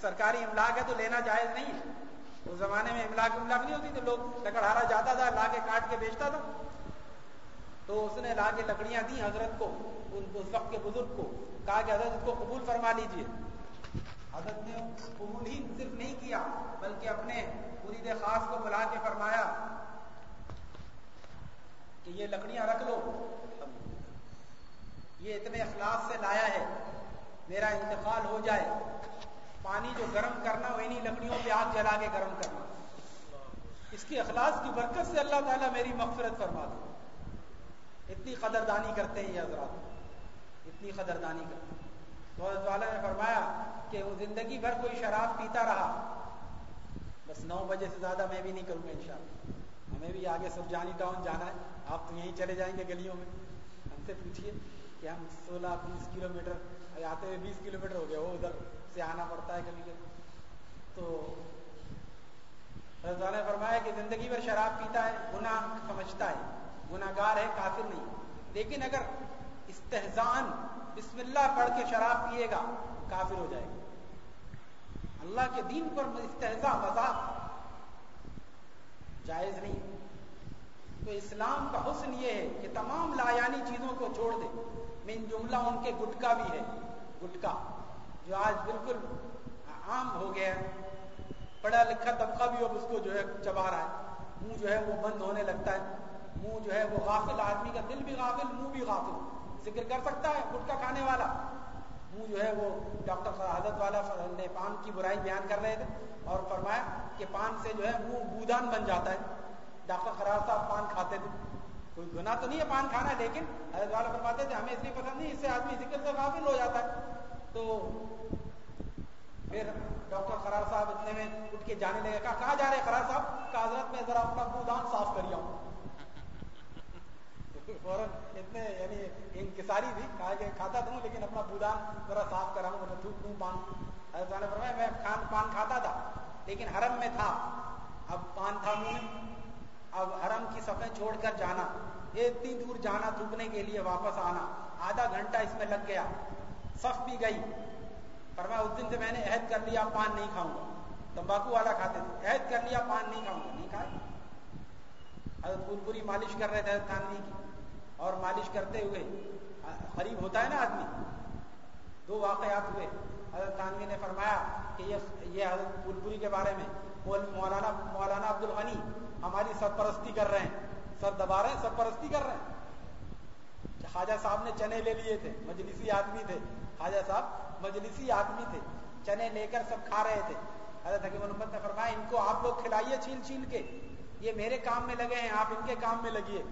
سرکاری املاک ہے تو لینا جائز نہیں ہے۔ اس زمانے میں املاک املاک نہیں ہوتی تو لوگ لکڑہارا جاتا تھا، لا کے کاٹ کے بیچتا تھا۔ تو اس نے لا کے لکڑیاں دی حضرت کو اس وقت کے بزرگ کو۔ کہا کہ حضرت اس کو قبول فرما لیجیے حضرت نے قبول ہی صرف نہیں کیا، بلکہ اپنے مرید خاص کو بلا کے فرمایا کہ یہ لکڑیاں رکھ لو۔ یہ اتنے اخلاص سے لایا ہے۔ میرا انتقال ہو جائے۔ پانی جو گرم کرنا وہ انہیں لکڑیوں پہ آگ جلا کے گرم کرنا۔ اس کی اخلاص کی برکت سے اللہ تعالیٰ میری مغفرت فرما دے۔ اتنی قدردانی کرتے ہیں یہ حضرات۔ اتنی قدردانی کرتے ہیں۔ تو حضرت والا نے فرمایا کہ وہ زندگی بھر کوئی شراب پیتا رہا۔ بس نو بجے سے زیادہ میں بھی نہیں کروں گا انشاءاللہ۔ ہمیں بھی آگے سب جانی ٹاؤن جانا ہے۔ آپ تو یہیں چلے جائیں گے گلیوں میں۔ ہم سے پوچھیے کہ ہم سولہ بیس کلو میٹر آتے ہوئے بیس کلو میٹر ہو گیا، وہ ادھر سے آنا پڑتا ہے کبھی کبھی۔ تو حضرت نے فرمایا کہ زندگی بھر شراب پیتا ہے، گناہ سمجھتا ہے۔ گناہ گار ہے، کافر نہیں۔ لیکن اگر استحزان بسم اللہ پڑھ کے شراب پیے گا، کافر ہو جائے گا۔ اللہ کے دین پر استحزا مذاق جائز نہیں۔ تو اسلام کا حسن یہ ہے کہ تمام لایانی چیزوں کو چھوڑ دے۔ من جملہ ان کے گٹکا بھی ہے، گٹکا، جو آج بالکل عام ہو گیا ہے۔ پڑھا لکھا طبقہ بھی اب اس کو جو ہے چبا رہا ہے۔ منہ جو ہے وہ بند ہونے لگتا ہے۔ منہ جو ہے وہ غافل، آدمی کا دل بھی غافل، منہ بھی غافل۔ ذکر کر سکتا ہے گٹکا کھانے والا۔ منہ جو ہے وہ ڈاکٹر حضرت والا نے پان کی برائی بیان کر رہے تھے اور فرمایا کہ پان سے جو ہے منہ بودان بن جاتا ہے۔ ڈاکٹر خراب صاحب پان کھاتے تھے۔ کوئی گناہ تو نہیں ہے، پان کھانا لیکن حضرت والا فرماتے تھے ہمیں اس لیے پسند نہیں، اس سے آدمی ذکر سے غافل ہو جاتا ہے۔ تو پھر ڈاکٹر خرار صاحب اتنے میں اٹھ کے جانے لگے، کہا، کہاں جا رہے خرار صاحب؟ کہ حضرت میں ذرا اپنا بودان صاف کر آؤں *laughs* فوراً اتنے یعنی انکساری تھی کہا کہ کھاتا تھا لیکن اپنا بودان ذرا صاف کراؤں ورنہ تھوک دوں پان۔ حضرت نے فرمایا، میں کھان، پان کھاتا تھا، لیکن حرم میں تھا۔ اب پان تھا منہ میں۔ اب حرم کی صفحے چھوڑ کر جانا، اتنی دور جانا تھوکنے کے لیے واپس آنا، آدھا گھنٹہ اس میں لگ گیا صف بھی گئی۔ فرمایا، اس دن سے میں نے عہد کر لیا، پان نہیں کھاؤں گا۔ تمباکو والا کھاتے تھے، عہد کر لیا، پان نہیں کھاؤں گا، نہیں کھائے۔ حضرت پور پوری مالش کر رہے تھے تھانوی کی۔ اور مالش کرتے ہوئے قریب ہوتا ہے نا آدمی۔ دو واقعات ہوئے۔ حضرت تھانوی نے فرمایا کہ یہ حضرت پور پوری کے بارے میں مولانا مولانا عبد الغنی ہماری سرپرستی کر رہے ہیں۔ سر دبا رہے ہیں، سرپرستی کر رہے ہیں۔ خواجہ صاحب نے چنے لے لیے تھے، مجلسی آدمی تھے۔ خواجہ صاحب مجلسی آدمی تھے، چنے لے کر سب کھا رہے تھے۔ حضرت حکیم محمد نے فرمایا، ان کو آپ لوگ کھلائیے چھیل چھیل کے۔ یہ میرے کام میں لگے ہیں، آپ ان کے کام میں لگیے۔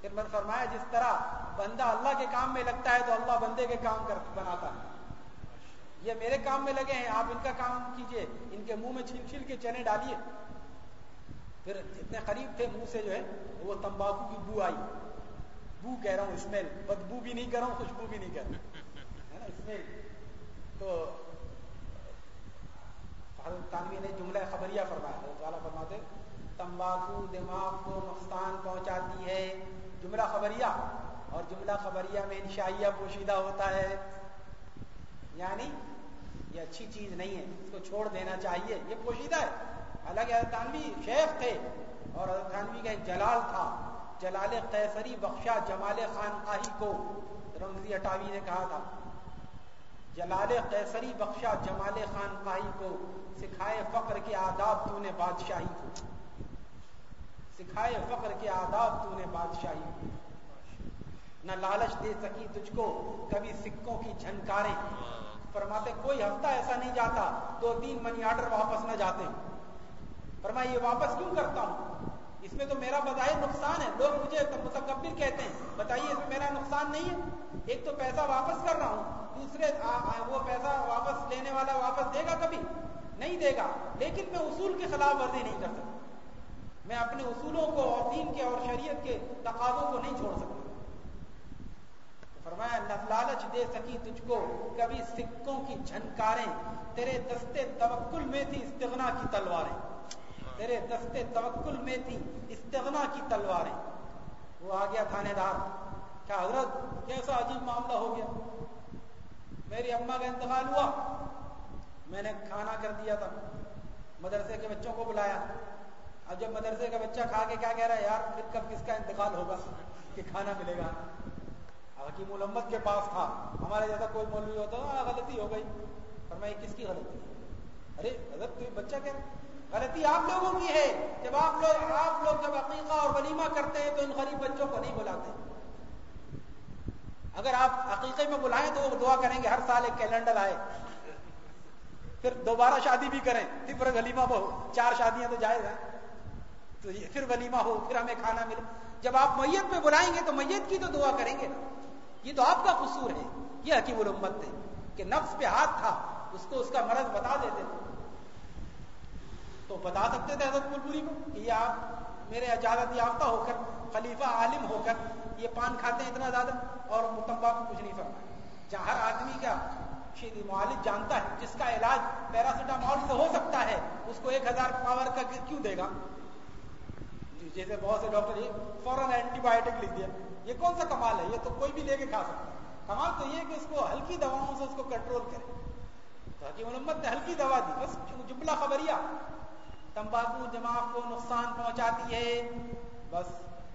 پھر میں فرمایا، جس طرح بندہ اللہ کے کام میں لگتا ہے تو اللہ بندے کے کام کر بناتا ہے۔ یہ میرے کام میں لگے ہیں، آپ ان کا کام کیجیے۔ ان کے منہ میں چھیل چھیل کے چنے ڈالیے۔ پھر اتنے قریب تھے منہ سے جو ہے، وہ تمباکو کی بو آئی۔ بو کہہ رہا ہوں، اسمیل۔ بدبو بھی نہیں کر رہا ہوں، خوشبو بھی نہیں کر رہا اسمیل۔ تو حضرت تانوی نے جملہ خبریہ فرمایا، حضرت والا فرماتے تمباکو دماغ کو نقصان پہنچاتی ہے۔ جملہ خبریہ۔ اور جملہ خبریہ میں انشائیہ پوشیدہ ہوتا ہے۔ یعنی یہ اچھی چیز نہیں ہے، اس کو چھوڑ دینا چاہیے۔ یہ پوشیدہ ہے۔ حالانکہ حضرت تانوی شیخ تھے اور حضرت تانوی کا ایک جلال تھا۔ جلال قیصری بخشا جمال خان کو۔ رمضی اٹاوی نے کہا تھا۔ جلال قیصری بخشا جمال خان کو۔ سکھائے فقر کے آداب تو نے بادشاہی کو۔ سکھائے فقر کے آداب تو نے بادشاہی کو۔ نہ لالچ دے سکی تجھ کو کبھی سکوں کی جھنکاریں۔ فرماتے کوئی ہفتہ ایسا نہیں جاتا دو تین منی آرڈر واپس نہ جاتے۔ فرمایا یہ واپس کیوں کرتا ہوں؟ اس میں تو میرا بظاہر نقصان ہے۔ لوگ مجھے متکبر کہتے ہیں۔ بتائیے اس میں میرا نقصان نہیں ہے؟ ایک تو پیسہ واپس کر رہا ہوں دوسرے آ, آ, وہ پیسہ واپس لینے والا واپس دے گا کبھی؟ نہیں دے گا لیکن میں اصول کے خلاف ورزی نہیں کر سکتا۔ میں اپنے اصولوں کو اور دین کے اور شریعت کے تقاضوں کو نہیں چھوڑ سکتا۔ فرمایا نہ لالچ دے سکی تجھ کو کبھی سکوں کی جھنکاریں تیرے دستے توکل میں تھی استغنا کی تلواریں۔ تیرے دستے توکل میں تھی، استغنا کی تلواریں۔ وہ آ گیا تھانے دار کیا حضرت، کیسا عجیب معاملہ ہو گیا؟ میری اما کا انتقال ہوا۔ میں نے کھانا کر دیا تھا۔ مدرسے کے بچوں کو بلایا۔ اب جب مدرسے کا بچہ کھا کے کیا کہہ رہا ہے، یار، پھر کب کس کا انتقال ہوگا؟ کہ کھانا ملے گا۔ حکیم الامت کے پاس تھا۔ ہمارے جیسا کوئی مولوی ہوتا غلطی ہو گئی۔ اور میں کس کی غلطی؟ ارے، حضرت، تو بچہ کہہ رہا غلطی آپ لوگوں کی ہے۔ جب آپ لوگ آپ لوگ جب عقیقہ اور ولیمہ کرتے ہیں تو ان غریب بچوں کو نہیں بلاتے۔ اگر آپ عقیقے میں بلائیں تو وہ دعا کریں گے، ہر سال ایک کیلنڈر آئے۔ پھر دوبارہ شادی بھی کریں۔ پھر ولیمہ بہو، چار شادیاں تو جائز ہیں۔ تو پھر ولیمہ ہو، پھر ہمیں کھانا ملے۔ جب آپ میت میں بلائیں گے تو میت کی تو دعا کریں گے۔ یہ تو آپ کا قصور ہے۔ یہ حکیم الامت تھے کہ نفس پہ ہاتھ تھا، اس کو اس کا مرض بتا دیتے تھے۔ تو بتا سکتے تھے حضرت پلپوری کو کہ یہ آپ میرے اجازت یافتہ ہو کر، خلیفہ عالم ہو کر یہ پان کھاتے ہیں اتنا زیادہ، اور متمبا کو کچھ نہیں فرمایا۔ جہاں ہر آدمی کا معالج جانتا ہے، جس کا علاج پیراسیٹامول سے ہو سکتا ہے، اس کو ایک ہزار پاور کا کیوں دے گا؟ جی، جیسے بہت سے ڈاکٹر یہ فوراً اینٹی بایوٹک لکھ دیا۔ یہ کون سا کمال ہے؟ یہ تو کوئی بھی لے کے کھا سکتا ہے۔ کمال تو یہ کہ اس کو ہلکی دواؤں سے اس کو کنٹرول کرے۔ تو حکیم محمد نے ہلکی دوا دی۔ بس جملہ خبریا تمباکو دماغ کو نقصان پہنچاتی ہے۔ بس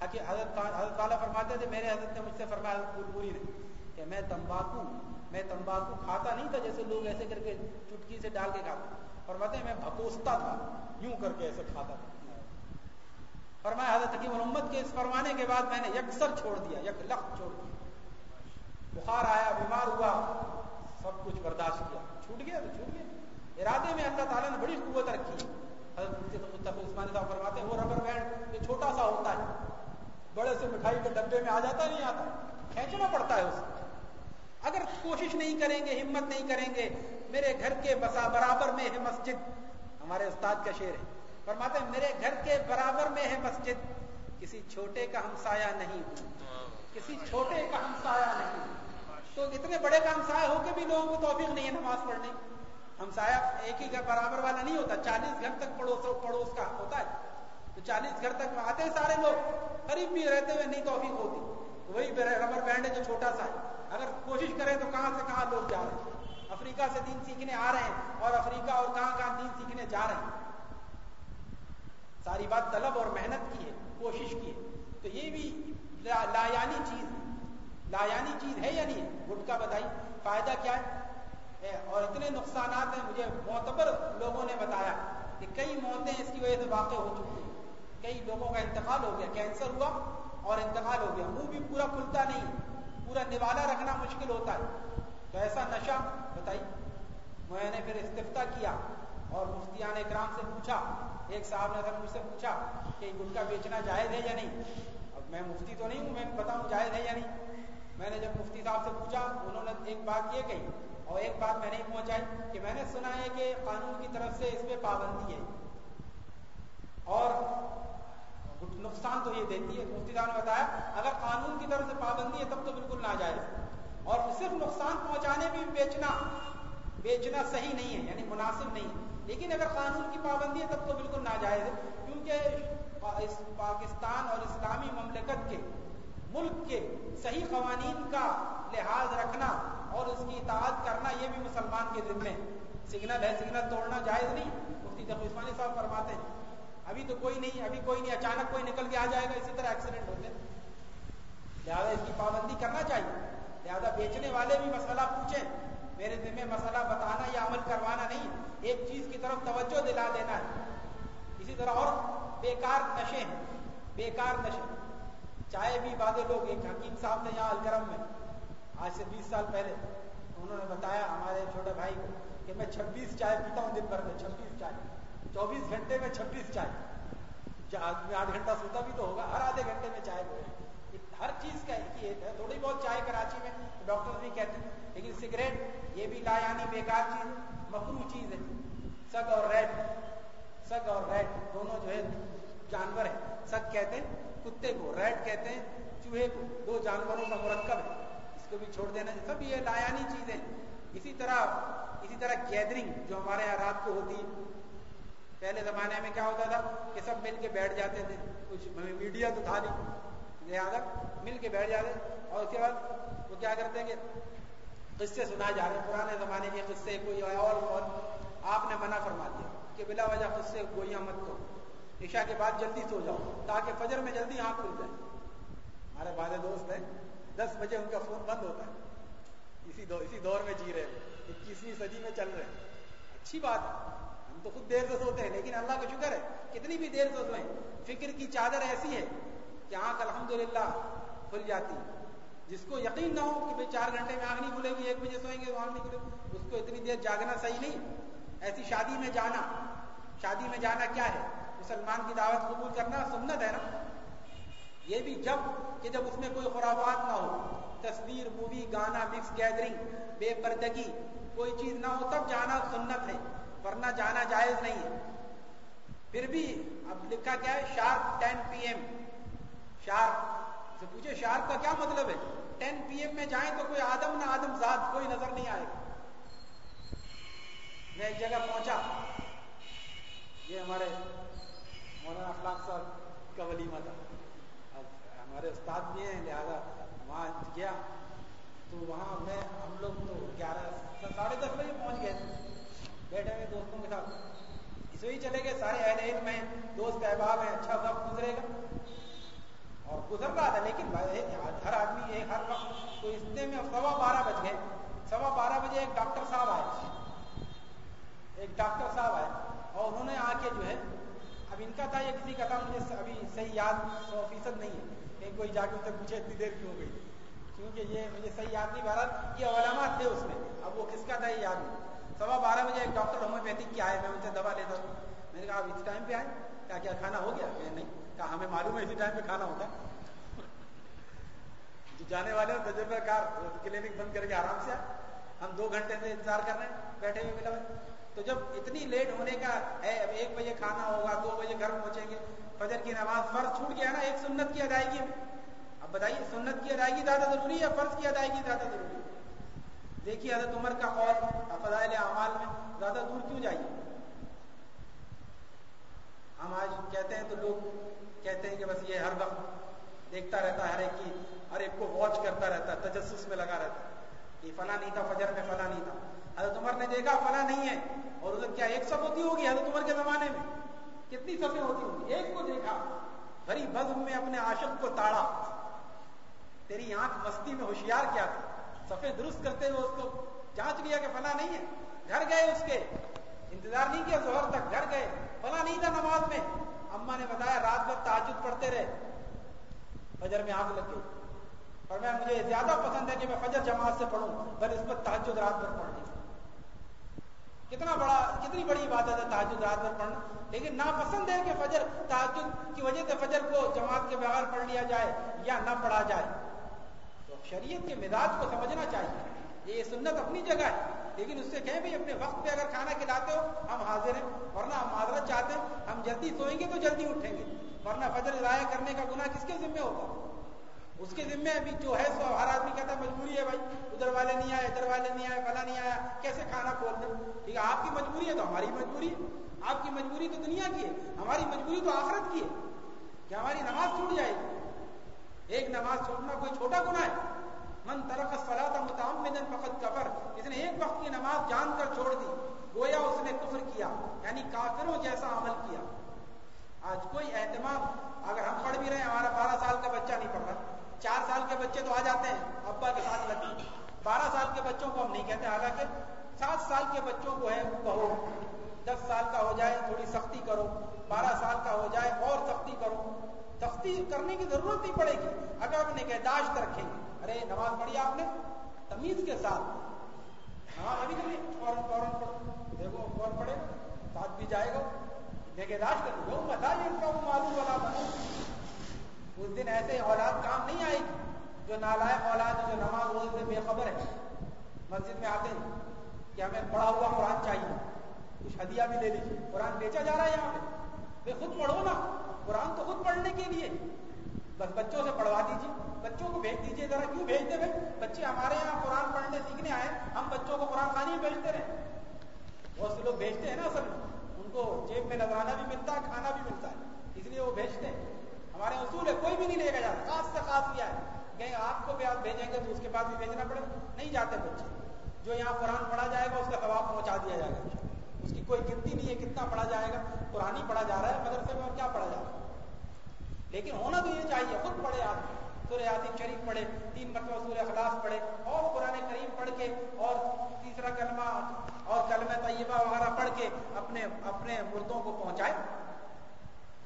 حضرت حضرت تعالیٰ فرماتے تھے، میرے حضرت نے مجھ سے فرمایا پور پوری نے کہ میں تمباکو میں تمباکو کھاتا نہیں تھا جیسے لوگ ایسے کر کے چٹکی سے ڈال کے کھاتے فرماتے ہیں، میں بھکوستا تھا، یوں کر کے ایسے کھاتا تھا۔ فرمایا، حضرت حکیم محمد کے اس فرمانے کے بعد میں نے یکسر چھوڑ دیا، یک لخت چھوڑ دیا۔ بخار آیا، بیمار ہوا، سب کچھ برداشت کیا۔ چھوٹ گیا تو چھوٹ گیا۔ ارادے میں اللہ تعالیٰ نے بڑی قوت رکھی۔ حضرت عثمان صاحب فرماتے ہیں، وہ ربر بینڈ یہ چھوٹا سا ہوتا ہے، بڑے سے مٹھائی کے ڈبے میں آ جاتا نہیں آتا، کھینچنا پڑتا ہے اس اگر کوشش نہیں کریں گے، ہمت نہیں کریں گے، میرے گھر کے بسا برابر میں ہے مسجد۔ ہمارے استاد کا شعر ہے۔ فرماتے ہیں، میرے گھر کے برابر میں ہے مسجد۔ کسی چھوٹے کا ہمسایا نہیں ہوں۔ کسی چھوٹے کا ہمسایا نہیں تو اتنے بڑے کا ہمسایا ہو کے بھی لوگوں کو توفیق نہیں ہے نماز پڑھنے۔ کی ہمسایا ایک ہی گھر برابر والا نہیں ہوتا، چالیس گھر تک پڑوس پڑوس کا ہوتا ہے۔ تو چالیس گھر تک آتے ہیں سارے لوگ۔ قریب بھی رہتے ہوئے نہیں توفیق ہوتی۔ وہی ربر بینڈ ہے جو چھوٹا سا ہے۔ اگر کوشش کریں تو کہاں سے کہاں لوگ جا رہے ہیں۔ افریقہ سے دین سیکھنے آ رہے ہیں اور افریقہ اور کہاں کہاں دین سیکھنے جا رہے ہیں۔ ساری بات طلب اور محنت کی ہے، کوشش کی ہے۔ تو یہ بھی لایانی چیز ہے۔ لایانی چیز ہے یا نہیں گٹکا بتائی فائدہ کیا ہے؟ اور اتنے نقصانات ہیں، مجھے معتبر لوگوں نے بتایا کہ کئی موتیں اس کی وجہ سے واقع ہو چکی ہیں۔ کئی لوگوں کا انتقال ہو گیا، کینسر ہوا اور انتقال ہو گیا۔ منہ بھی پورا کھلتا نہیں، پورا نوالا رکھنا مشکل ہوتا ہے۔ تو ایسا نشہ بتائی میں نے پھر استفتا کیا اور مفتیان اکرام سے پوچھا، ایک صاحب نے اگر مجھ سے پوچھا کہ گٹکا بیچنا جائز ہے یا نہیں، اب میں مفتی تو نہیں ہوں، میں بتاؤں جائز ہے یا نہیں۔ میں نے جب مفتی صاحب سے پوچھا، انہوں نے ایک بات یہ کہی اور ایک بات میں نہیں پہنچائی کہ میں نے سنا ہے کہ قانون کی طرف سے اس پہ پابندی ہے۔ اور نقصان تو یہ دیتی ہے، مفتی صاحب نے بتایا، اگر قانون کی طرف سے پابندی ہے تب تو بالکل ناجائز اور صرف نقصان پہنچانے بھی بیچنا بیچنا صحیح نہیں ہے یعنی مناسب نہیں ہے۔ لیکن اگر قانون کی پابندی ہے تب تو بالکل ناجائز ہے، کیونکہ پاکستان اور اسلامی مملکت کے، ملک کے صحیح قوانین کا لحاظ رکھنا اور اس کی اطاعت کرنا یہ بھی مسلمان کے ذمے سگنل ہے، سگنل توڑنا جائز نہیں، مفتی عثمانی صاحب فرماتے ہیں، ابھی تو کوئی نہیں، ابھی کوئی نہیں، اچانک کوئی نکل کے آ جائے گا، اسی طرح ایکسیڈنٹ ہوتے لہٰذا اس کی پابندی کرنا چاہیے۔ لہٰذا بیچنے والے بھی مسئلہ پوچھیں، میرے ذمہ مسئلہ بتانا یا عمل کروانا نہیں، ایک چیز کی طرف توجہ دلا دینا ہے۔ اسی طرح اور بیکار نشے ہیں، بیکار نشے۔ چائے بھی بادے لوگ، ایک حکیم صاحب تھے یہاں الکرم میں آج سے بیس سال پہلے انہوں نے بتایا ہمارے چھوٹے بھائی کو کہ میں چھبیس چائے پیتا ہوں دن بھر میں، چھبیس چائے۔ چوبیس گھنٹے میں چھبیس چائے۔ آدمی آٹھ گھنٹہ سوتا بھی تو ہوگا، ہر آدھے گھنٹے میں چائے ہر چیز کا ایک ہی ہے۔ تھوڑی بہت چائے کراچی میں ڈاکٹر بھی کہتے ہیں، لیکن سگریٹ یہ بھی لا یعنی بیکار چیز مکرو چیز ہے۔ سگ اور ریڈ، سگ اور ریڈ دونوں جو ہے جانور ہے سگ کہتے ہیں کتے کو، ریڈ کہتے ہیں چوہے کو، دو جانوروں کا مرکب ہے۔ اس کو بھی چھوڑ دینا سب یہ لایانی چیزیں۔ اسی طرح اسی طرح گیدرنگ جو ہمارے یہاں رات کو ہوتی ہے۔ پہلے زمانے میں کیا ہوتا تھا کہ سب مل کے بیٹھ جاتے تھے۔ کچھ میڈیا تو تھا نہیں لہٰذا مل کے بیٹھ جاتے اور اس کے بعد وہ کیا کرتے ہیں کہ قصے سنائے جا رہے ہیں۔ پرانے زمانے کے قصے، کوئی اور اور آپ نے منع فرما دیا کہ بلا وجہ قصے گوئیاں مت کرو عشاء کے بعد جلدی سو جاؤ تاکہ فجر میں جلدی آنکھ کھل جائے۔ ہمارے والے دوست ہیں۔ دس بجے ان کا فون بند ہوتا ہے۔ اسی دور اسی دور میں جی رہے ہیں۔ اکیسویں صدی میں چل رہے ہیں۔ اچھی بات ہے۔ ہم تو خود دیر سے سوتے ہیں، لیکن اللہ کا شکر ہے۔ کتنی بھی دیر سے سوئیں فکر کی چادر ایسی ہے کہ آنکھ الحمدللہ کھل جاتی ہے۔ جس کو یقین نہ ہو کہ بھائی چار گھنٹے میں آنکھ نہیں کھلے گی، ایک بجے سوئیں گے تو آنکھ نہیں کھلے اس کو اتنی دیر جاگنا صحیح نہیں۔ ایسی شادی میں جانا۔ شادی میں جانا کیا ہے؟ مسلمان کی دعوت قبول کرنا سنت ہے نا؟ یہ بھی جبکہ جب اس میں کوئی خرافات نہ ہو، تصویر مووی گانا مکس گیدرنگ بے پردگی کوئی چیز نہ ہو، تب جانا سنت ہے، ورنہ جانا جائز نہیں ہے۔ پھر بھی اب لکھا کیا ہے sharp ten P M sharp سے پوچھے شارپ کا کیا مطلب ہے؟ ٹین پی ایم میں جائیں تو کوئی آدم نہ آدم ذات، کوئی نظر نہیں آئے گا۔ میں ایک جگہ پہنچا۔ یہ ہمارے مولانا اخلاق صاحب کا ولیمہ تھا۔ ہمارے استاد بھی ہیں، لہٰذا وہاں گیا۔ تو وہاں میں ہم لوگ تو گیارہ، ساڑھے دس بجے پہنچ گئے۔ بیٹھے ہوئے دوستوں کے ساتھ۔ اس وہی چلے گئے، سارے اہل علم ہیں، دوست احباب ہیں اچھا وقت گزرے گا۔ اور گزر رہا تھا، لیکن ہر آدمی، ایک ہر وقت۔ تو اتنے میں سوا بارہ بج گئے۔ سوا بارہ بجے ایک ڈاکٹر صاحب آئے۔ ایک ڈاکٹر صاحب آئے۔ اور انہوں نے آ کے جو ہے، اب ان کا تھا یہ کسی کا تھا، مجھے ابھی صحیح یاد، سو فیصد نہیں ہے۔ کہیں کوئی جا کے ان سے پوچھے اتنی دیر کیوں گئی؟ کیونکہ یہ مجھے صحیح یاد نہیں بھارت یہ علامات تھے اس میں۔ اب وہ کس کا تھا یہ یاد نہیں۔ سوا بارہ بجے ایک ڈاکٹر ہومیوپیتھک کے آئے میں ان سے دوا لیتا ہوں۔ میں نے کہا، آپ اس ٹائم پہ آئے؟ کیا کیا کھانا ہو گیا؟ میں نہیں۔ کہا، ہمیں معلوم ہے اسی ٹائم پہ کھانا ہوتا جو جانے والے ہیں، تجربہ کار کلینک بند کر کے آرام سے ہم دو گھنٹے سے انتظار کر رہے ہیں، بیٹھے ہوئے ملا تو جب اتنی لیٹ ہونے کا ہے، اب ایک بجے کھانا ہوگا، دو بجے گھر پہنچیں گے فجر کی نماز فرض چھوٹ گیا نا ایک سنت کی ادائیگی میں۔ اب بتائیے، سنت کی ادائیگی زیادہ ضروری ہے فرض کی ادائیگی زیادہ ضروری ہے؟ دیکھیے، حضرت عمر کا قول فضائل اعمال میں زیادہ دور کیوں جائیے؟ ہم آج کہتے ہیں تو لوگ کہتے ہیں کہ بس یہ ہر وقت دیکھتا رہتا ہے، ہر ایک کی ہر ایک کو واچ کرتا رہتا ہے، تجسس میں لگا رہتا ہے کہ فلاں نہیں تھا، فجر میں فلاں نہیں تھا۔ حضرت عمر نے دیکھا، فلاں نہیں ہے۔ اور ادھر کیا ایک سب ہوتی ہوگی حضرت عمر کے زمانے میں؟ کتنی سفیں ہوتی ہوں گی ایک کو دیکھا بھری بزم میں اپنے عاشق کو تاڑا۔ تیری آنکھ مستی میں ہوشیار کیا تھا؟ سفے درست کرتے ہوئے اس کو جانچ لیا کہ فلاں نہیں ہے۔ گھر گئے اس کے۔ انتظار نہیں کیا زہر تک، گھر گئے۔ فلاں نہیں تھا نماز میں۔ اما نے بتایا، رات بھر تعجد پڑھتے رہے۔ فجر میں آگ لگ گئی۔ اور میں مجھے زیادہ پسند ہے کہ میں فجر جماعت سے پڑھوں بھر اس پر تحجد رات بھر پڑھنی کتنا بڑا کتنی بڑی عبادت ہے تحجد رات بھر پڑھنا۔ لیکن ناپسند ہے کہ فجر تحجد کی وجہ سے فجر کو جماعت کے بغیر پڑھ لیا جائے یا نہ پڑھا جائے۔ تو شریعت کے مزاج کو سمجھنا چاہیے۔ یہ سنت اپنی جگہ ہے۔ لیکن اس سے کہیں بھی اپنے وقت پہ اگر کھانا کھلاتے ہو، ہم حاضر ہیں، ورنہ ہم معذرت چاہتے ہیں، ہم جلدی سوئیں گے تو جلدی اٹھیں گے۔ ورنہ فجر ضائع کرنے کا گناہ کس کے ذمہ ہوگا؟ اس کے ذمے ابھی جو ہے سو ہر آدمی کہتا ہے، مجبوری ہے بھائی ادھر والے نہیں آئے ادھر والے نہیں آئے، فلاں نہیں آیا، کیسے کھانا کھول دیں؟ ٹھیک ہے، آپ کی مجبوری ہے تو ہماری مجبوری آپ کی مجبوری تو دنیا کی ہے، ہماری مجبوری تو آخرت کی ہے، کہ ہماری نماز چھوٹ جائے گی۔ ایک نماز چھوٹنا کوئی چھوٹا گنا ہے؟ من ترک صلاح متعمدن فقط کفر۔ اس نے ایک وقت کی نماز جان کر چھوڑ دی، گویا اس نے کفر کیا یعنی کافروں جیسا عمل کیا۔ آج کوئی اہتمام اگر ہم پڑھ بھی رہے ہیں، ہمارا بارہ سال کا بچہ نہیں پڑھ رہا۔ چار سال کے بچے تو آ جاتے ہیں، ابا کے ساتھ لگی۔ بارہ سال کے بچوں کو ہم نہیں کہتے، حالانکہ سات سال کے بچوں کو ہے کہو۔ دس سال کا ہو جائے، تھوڑی سختی کرو۔ بارہ سال کا ہو جائے، اور سختی کرو۔ سختی کرنے کی ضرورت نہیں پڑے گی۔ اگر اپنے نگہداشت رکھیں۔ گے ارے، نماز پڑھی آپ نے؟ تمیز کے ساتھ۔ ہاں ابھی نہیں، فوراً فوراً پڑھو۔ دیکھو، فوراً پڑھے ساتھ بھی جائے گا۔ نگہداشت کریں گے بتائیے ان کا معلوم والا بنو اس دن ایسے اولاد کام نہیں آئے گی۔ جو نالائق اولاد جو نماز روزے سے بے خبر ہے۔ مسجد میں آتے ہیں۔ کہ ہمیں پڑھا ہوا قرآن چاہیے۔ کچھ ہدیہ بھی لے لیجیے۔ قرآن بیچا جا رہا ہے یہاں پہ۔ خود پڑھو نا۔ قرآن تو خود پڑھنے کے لیے۔ بس بچوں سے پڑھوا دیجیے۔ بچوں کو بھیج دیجیے۔ ذرا کیوں بھیجتے ہوئے بچے ہمارے یہاں قرآن پڑھنے سیکھنے آئے۔ ہم بچوں کو قرآن خانی بھیجتے رہے۔ بہت سے لوگ بھیجتے ہیں نا اصل ان کو جیب میں نظرانہ بھی ملتا ہے، کھانا بھی ملتا ہے۔ اس لیے وہ بھیجتے ہیں۔ ہمارے اصول ہے کوئی بھی نہیں لے گا جاتا خاص سے خاص کیا ہے۔ کہ آپ کو بھی آپ بھیجیں گے تو اس کے بعد بھی بھیجنا پڑے گا۔ نہیں جاتے بچے۔ جو یہاں قرآن پڑھا جائے گا، اس کا ثواب پہنچا دیا جائے گا۔ اس کی کوئی گنتی نہیں ہے کتنا پڑھا جائے گا۔ قرآن ہی پڑھا جا رہا ہے، مدرسے میں اور کیا پڑھا جا رہا ہے؟ لیکن ہونا تو یہ چاہیے، خود پڑھے آپ۔ سورہ یاسین شریف پڑھے، تین مرتبہ سورہ اخلاص پڑھے، اور قرآن کریم پڑھ کے، اور تیسرا کلمہ اور کلمہ طیبہ وغیرہ پڑھ کے اپنے اپنے مردوں کو پہنچائے۔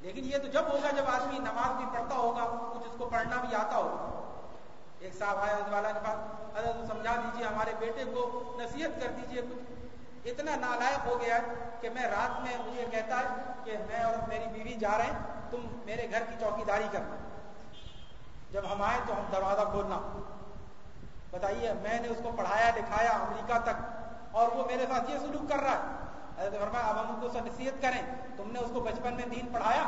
لیکن یہ تو جب ہوگا جب آدمی نماز بھی پڑھتا ہوگا، کچھ اس کو پڑھنا بھی آتا ہوگا۔ ایک صاحب آیا والا کے پاس، حضرت سمجھا دیجیے ہمارے بیٹے کو نصیحت کر دیجیے کچھ۔ اتنا نالائق ہو گیا کہ میں رات میں مجھے کہتا ہے کہ میں اور میری بیوی جا رہے ہیں، تم میرے گھر کی چوکی داری کرنا جب ہم آئے تو ہم دروازہ کھولنا۔ بتائیے، میں نے اس کو پڑھایا لکھایا امریکہ تک اور وہ میرے ساتھ یہ سلوک کر رہا ہے۔ حضرت فرمایا، اب ہم کو نصیحت کریں۔ تم نے اس کو بچپن میں دین پڑھایا؟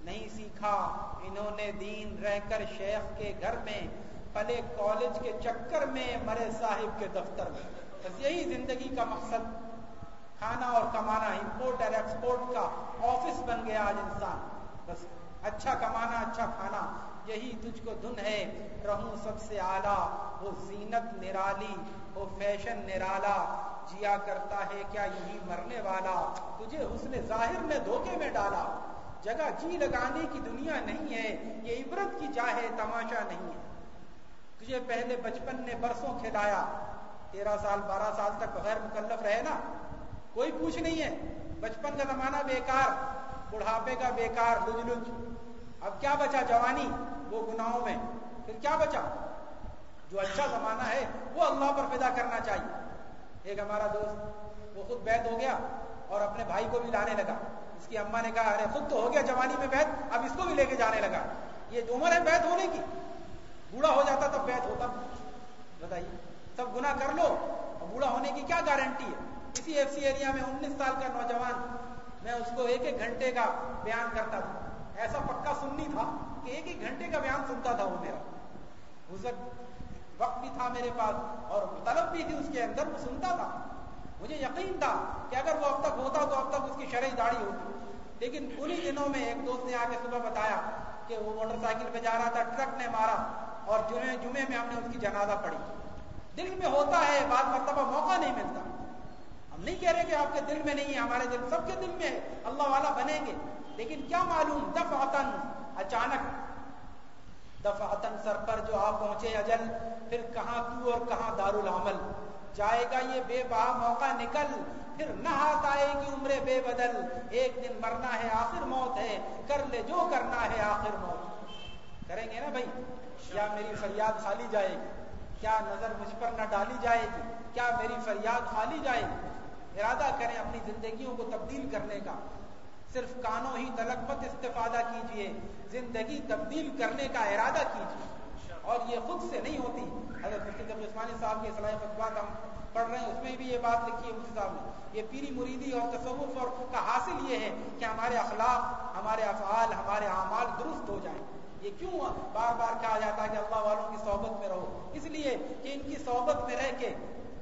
نہیں سیکھا۔ انہوں نے دین رہ کر شیخ کے گھر میں، پلے کالج کے چکر میں مرے صاحب کے دفتر میں۔ بس یہی زندگی کا مقصد۔ کھانا اور کمانا امپورٹ اور ایکسپورٹ کا آفس بن گیا آج انسان۔ بس اچھا کمانا اچھا کھانا۔ یہی تجھ کو دن ہے۔ رہوں سب سے اعلیٰ۔ وہ زینت نرالی، وہ فیشن نرالا۔ جیا کرتا ہے کیا یہی مرنے والا؟ تجھے حسن ظاہر نے دھوکے میں ڈالا۔ جگہ جی لگانے کی دنیا نہیں ہے، یہ عبرت کی چاہے تماشا نہیں ہے۔ تجھے پہلے بچپن نے برسوں کھلایا۔ تیرہ سال، بارہ سال تک بغیر مکلف رہے نا؟ کوئی پوچھ نہیں ہے۔ بچپن کا زمانہ بیکار، بڑھاپے کا بیکار، لج لج۔ اب کیا بچا جوانی؟ وہ گناہوں میں۔ پھر کیا بچا؟ جو اچھا زمانہ ہے، وہ اللہ پر پیدا کرنا چاہیے۔ ایک ہمارا دوست، وہ خود بیت ہو گیا اور اپنے بھائی کو بھی لانے لگا۔ اس کی اما نے کہا، ارے خود تو ہو گیا جوانی میں بیت، اب اس کو بھی لے کے جانے لگا۔ یہ عمر ہے، بیت ہونے کی۔ بوڑھا ہو جاتا تب بیت ہوتا۔ بتائیے سب گنا کر لو۔ اور بوڑھا ہونے کی کیا گارنٹی ہے؟ اسی ایف سی ایریا میں انیس سال کا نوجوان، میں اس کو ایک ایک گھنٹے کا بیان کرتا تھا۔ ایسا پکا سننی تھا۔ کہ ایک ایک گھنٹے کا بیان سنتا تھا وہ میرا۔ حضرت وقت بھی تھا میرے پاس اور طلب بھی تھی اس کے اندر، وہ سنتا تھا۔ مجھے یقین تھا کہ اگر وہ اب تک ہوتا تو اب تک اس کی شرح داڑھی ہوتی۔ لیکن انہیں دنوں میں ایک دوست نے آ کے صبح بتایا کہ وہ موٹر سائیکل پہ جا رہا تھا، ٹرک نے مارا اور جمعے جمعے میں ہم نے اس کی جنازہ پڑھی۔ دل میں ہوتا ہے، بعض مرتبہ موقع نہیں ملتا۔ ہم نہیں کہہ رہے کہ آپ کے دل میں نہیں ہے، ہمارے دل سب کے دل میں ہے، اللہ والا بنیں گے۔ لیکن کیا معلوم؟ دفعتن اچانک دفعتن سر پر جو آپ پہنچے اجل، پھر کہاں تو اور کہاں دار العمل جائے گا یہ بے بہا موقع نکل، پھر نہ ہاتھ آئے گی عمر بے بدل۔ ایک دن مرنا ہے آخر موت ہے، کر لے جو کرنا ہے آخر موت۔ کریں گے نا بھائی؟ کیا میری فریاد خالی جائے گی؟ کیا نظر مجھ پر نہ ڈالی جائے گی؟ کیا میری فریاد خالی جائے گی؟ ارادہ کریں اپنی زندگیوں کو تبدیل کرنے کا۔ صرف کانوں ہی تلق مت استفادہ کیجیے، زندگی تبدیل کرنے کا ارادہ کیجیے۔ اور یہ خود سے نہیں ہوتی۔ حضرت مفتی عثمانی صاحب کی صلاح فتوات ہم پڑھ رہے ہیں، اس میں بھی یہ بات لکھی ہے مفتی صاحب نے۔ یہ پیری مریدی اور تصوف اور کا حاصل یہ ہے کہ ہمارے اخلاق، ہمارے افعال، ہمارے اعمال درست ہو جائیں۔ یہ کیوں بار بار کہا جاتا ہے کہ اللہ والوں کی صحبت میں رہو۔ اس لیے کہ ان کی صحبت میں رہ کے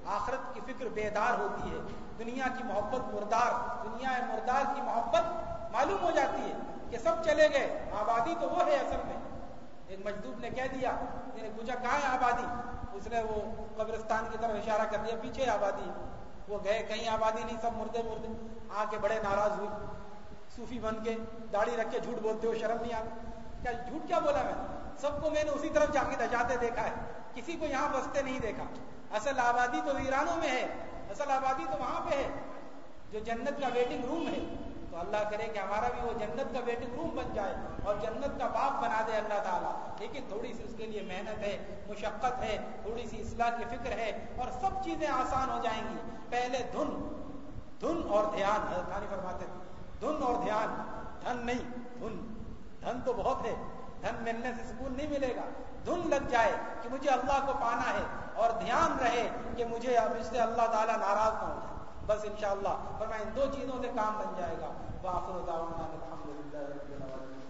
آخرت کی فکر بیدار ہوتی ہے۔ دنیا کی محبت مردار، دنیا مردار کی محبت معلوم ہو جاتی ہے کہ سب چلے گئے، آبادی تو وہ ہے اصل میں۔ ایک مجدوب نے کہہ دیا نے پوچھا کہاں ہے آبادی؟ اس نے وہ قبرستان کی طرف اشارہ کر دیا، پیچھے آبادی وہ گئے، کہیں آبادی نہیں، سب مردے مردے۔ آ کے بڑے ناراض ہوئے۔ صوفی بن کے داڑھی رکھ کے جھوٹ بولتے ہو شرم نہیں آتی کیا جھوٹ کیا بولا میں؟ سب کو میں نے اسی طرف جا کے جاتے دیکھا ہے۔ کسی کو یہاں بستے نہیں دیکھا۔ اصل آبادی تو ایرانوں میں ہے۔ اصل آبادی تو وہاں پہ ہے۔ جو جنت کا ویٹنگ روم ہے، تو اللہ کرے کہ ہمارا بھی وہ جنت کا ویٹنگ روم بن جائے اور جنت کا باپ بنا دے اللہ تعالیٰ۔ لیکن تھوڑی سی اس کے لیے محنت ہے، مشقت ہے، تھوڑی سی اصلاح کی فکر ہے اور سب چیزیں آسان ہو جائیں گی۔ پہلے دھن دھن اور دھیان فرماتے دھن اور دھیان، دھن نہیں، دھن۔ دھن تو بہت ہے۔ دھن ملنے سے سکون نہیں ملے گا۔ دھن لگ جائے کہ مجھے اللہ کو پانا ہے اور دھیان رہے کہ مجھے اب اس سے اللہ تعالیٰ ناراض نہ ہو جائے۔ بس انشاءاللہ شاء میں ان دو چیزوں سے کام بن جائے گا۔ وآخر الحمد للہ رب العالمین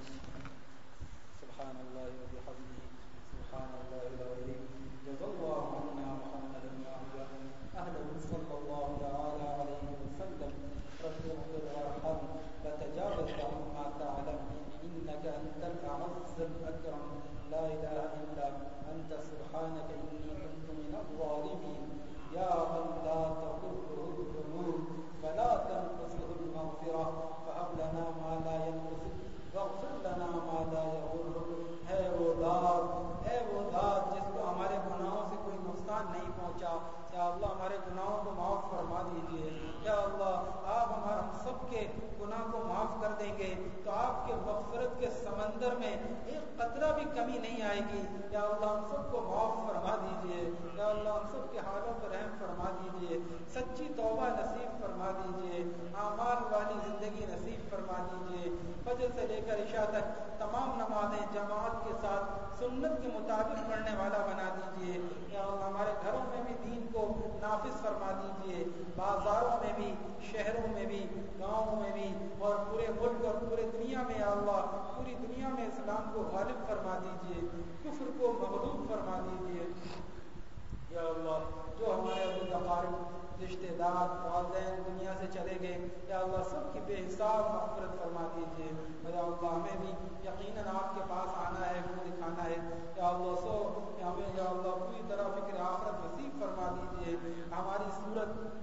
سبحان اللہ وبحمدہ سبحان اللہ العظیم جزا اللہ عنا محمد اهلا صلی اللہ تعالی علیہ وسلم رب اغفر وارحم وتجاوز عما تعلم انك انت الاعز الاكرم لا اله الا انت سبحانك اني كنت من الظالمين يا من لا تضره الذنوب فلا تنقصه المغفرة فهب لنا ما لا ينقصه واغفر لنا ما لا يغره ہے وہ ذات ہے وہ ذات جس کو ہمارے گناہوں سے کوئی نقصان نہیں پہنچا یا اللہ ہمارے گناہوں کو معاف فرما دیجیے یا اللہ آپ ہمارے ہم سب کے گناہ کو معاف کر دیں گے تو آپ کے مغفرت کے سمندر میں ایک قطرہ بھی کمی نہیں آئے گی یا اللہ ہم سب کو معاف فرما دیجیے یا اللہ ہم سب کے حالوں پر رحم فرما دیجیے سچی توبہ نصیب فرما دیجیے، اعمال والی زندگی نصیب فرما دیجیے۔ فجر سے لے کر عشاء تک تمام نمازیں جماعت کے ساتھ سنت کے مطابق پڑھنے والا بنا دیجیے۔ یا اللہ، ہمارے گھروں میں بھی دین کو نافذ فرما دیجیے۔ بازاروں میں بھی، شہروں میں بھی، گاؤں میں بھی اور پورے ملک اور پورے دنیا میں یا اللہ، پوری دنیا میں اسلام کو غالب فرما دیجیے، کفر کو مغلوب فرما دیجیے۔ یا اللہ، جو ہمارے ابو رشتے دار، والدین دنیا سے چلے گئے، یا اللہ سب کی بے حساب مغفرت فرما دیجیے یا اللہ، ہمیں بھی یقیناً آپ کے پاس آنا ہے منہ دکھانا ہے۔ یا اللہ، سو ہمیں، یا اللہ، پوری طرح فکر آخرت نصیب فرما دیجیے ہماری صورت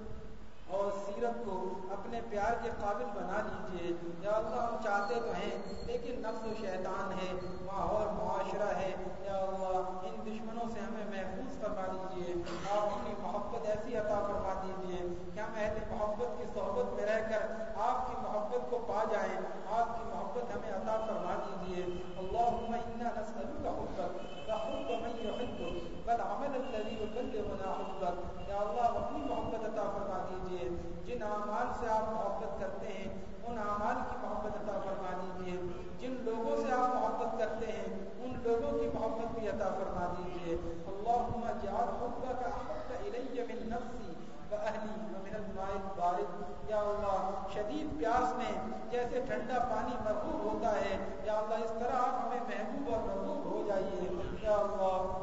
اور سیرت کو اپنے پیار کے قابل بنا لیجیے یا اللہ، ہم چاہتے تو ہیں، لیکن نفس و شیطان ہے، ماحول معاشرہ ہے یا اللہ ان دشمنوں سے ہمیں محفوظ فرما دیجیے آپ اپنی محبت ایسی عطا فرما دیجیے کہ ہم اہل محبت کی صحبت میں رہ کر آپ کی محبت کو پا جائیں آپ کی محبت ہمیں عطا فرما دیجیے اللہم انا نسألک حبک وحب من يحبك والعمل الذي يبلغنا حبك یا اللہ، اپنی محبت عطا فرما دیجیے جن اعمال سے آپ محبت کرتے ہیں، ان اعمال کی محبت عطا فرما دیجیے جن لوگوں سے آپ محبت کرتے ہیں، ان لوگوں کی محبت بھی عطا فرما دیجیے اللهم اجعل حبك احب الي من نفسي واهلي ومن الماء البارد یا اللہ شدید پیاس میں جیسے ٹھنڈا پانی مرغوب ہوتا ہے۔ یا اللہ، اس طرح آپ ہمیں محبوب اور مرغوب ہو جائیے۔ یا اللہ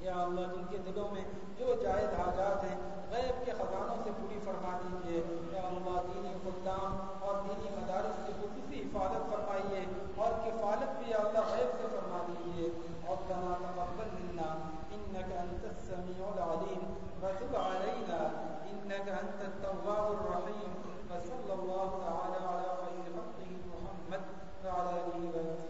یا اللہ، جن کے دلوں میں جو جائز حاجات ہیں، غیب کے خزانوں سے پوری فرما دیجیے۔ یا اللہ، دینی خدام اور دینی مدارس کی خصوصی حفاظت فرمائیے اور کفالت بھی اللہ غیب سے فرما دیجیے۔ ربنا تقبل منا انك انت السميع العليم وتب علينا انك انت التواب الرحيم فصلى الله تعالى على خير خلقه محمد وعلى اله وصحبه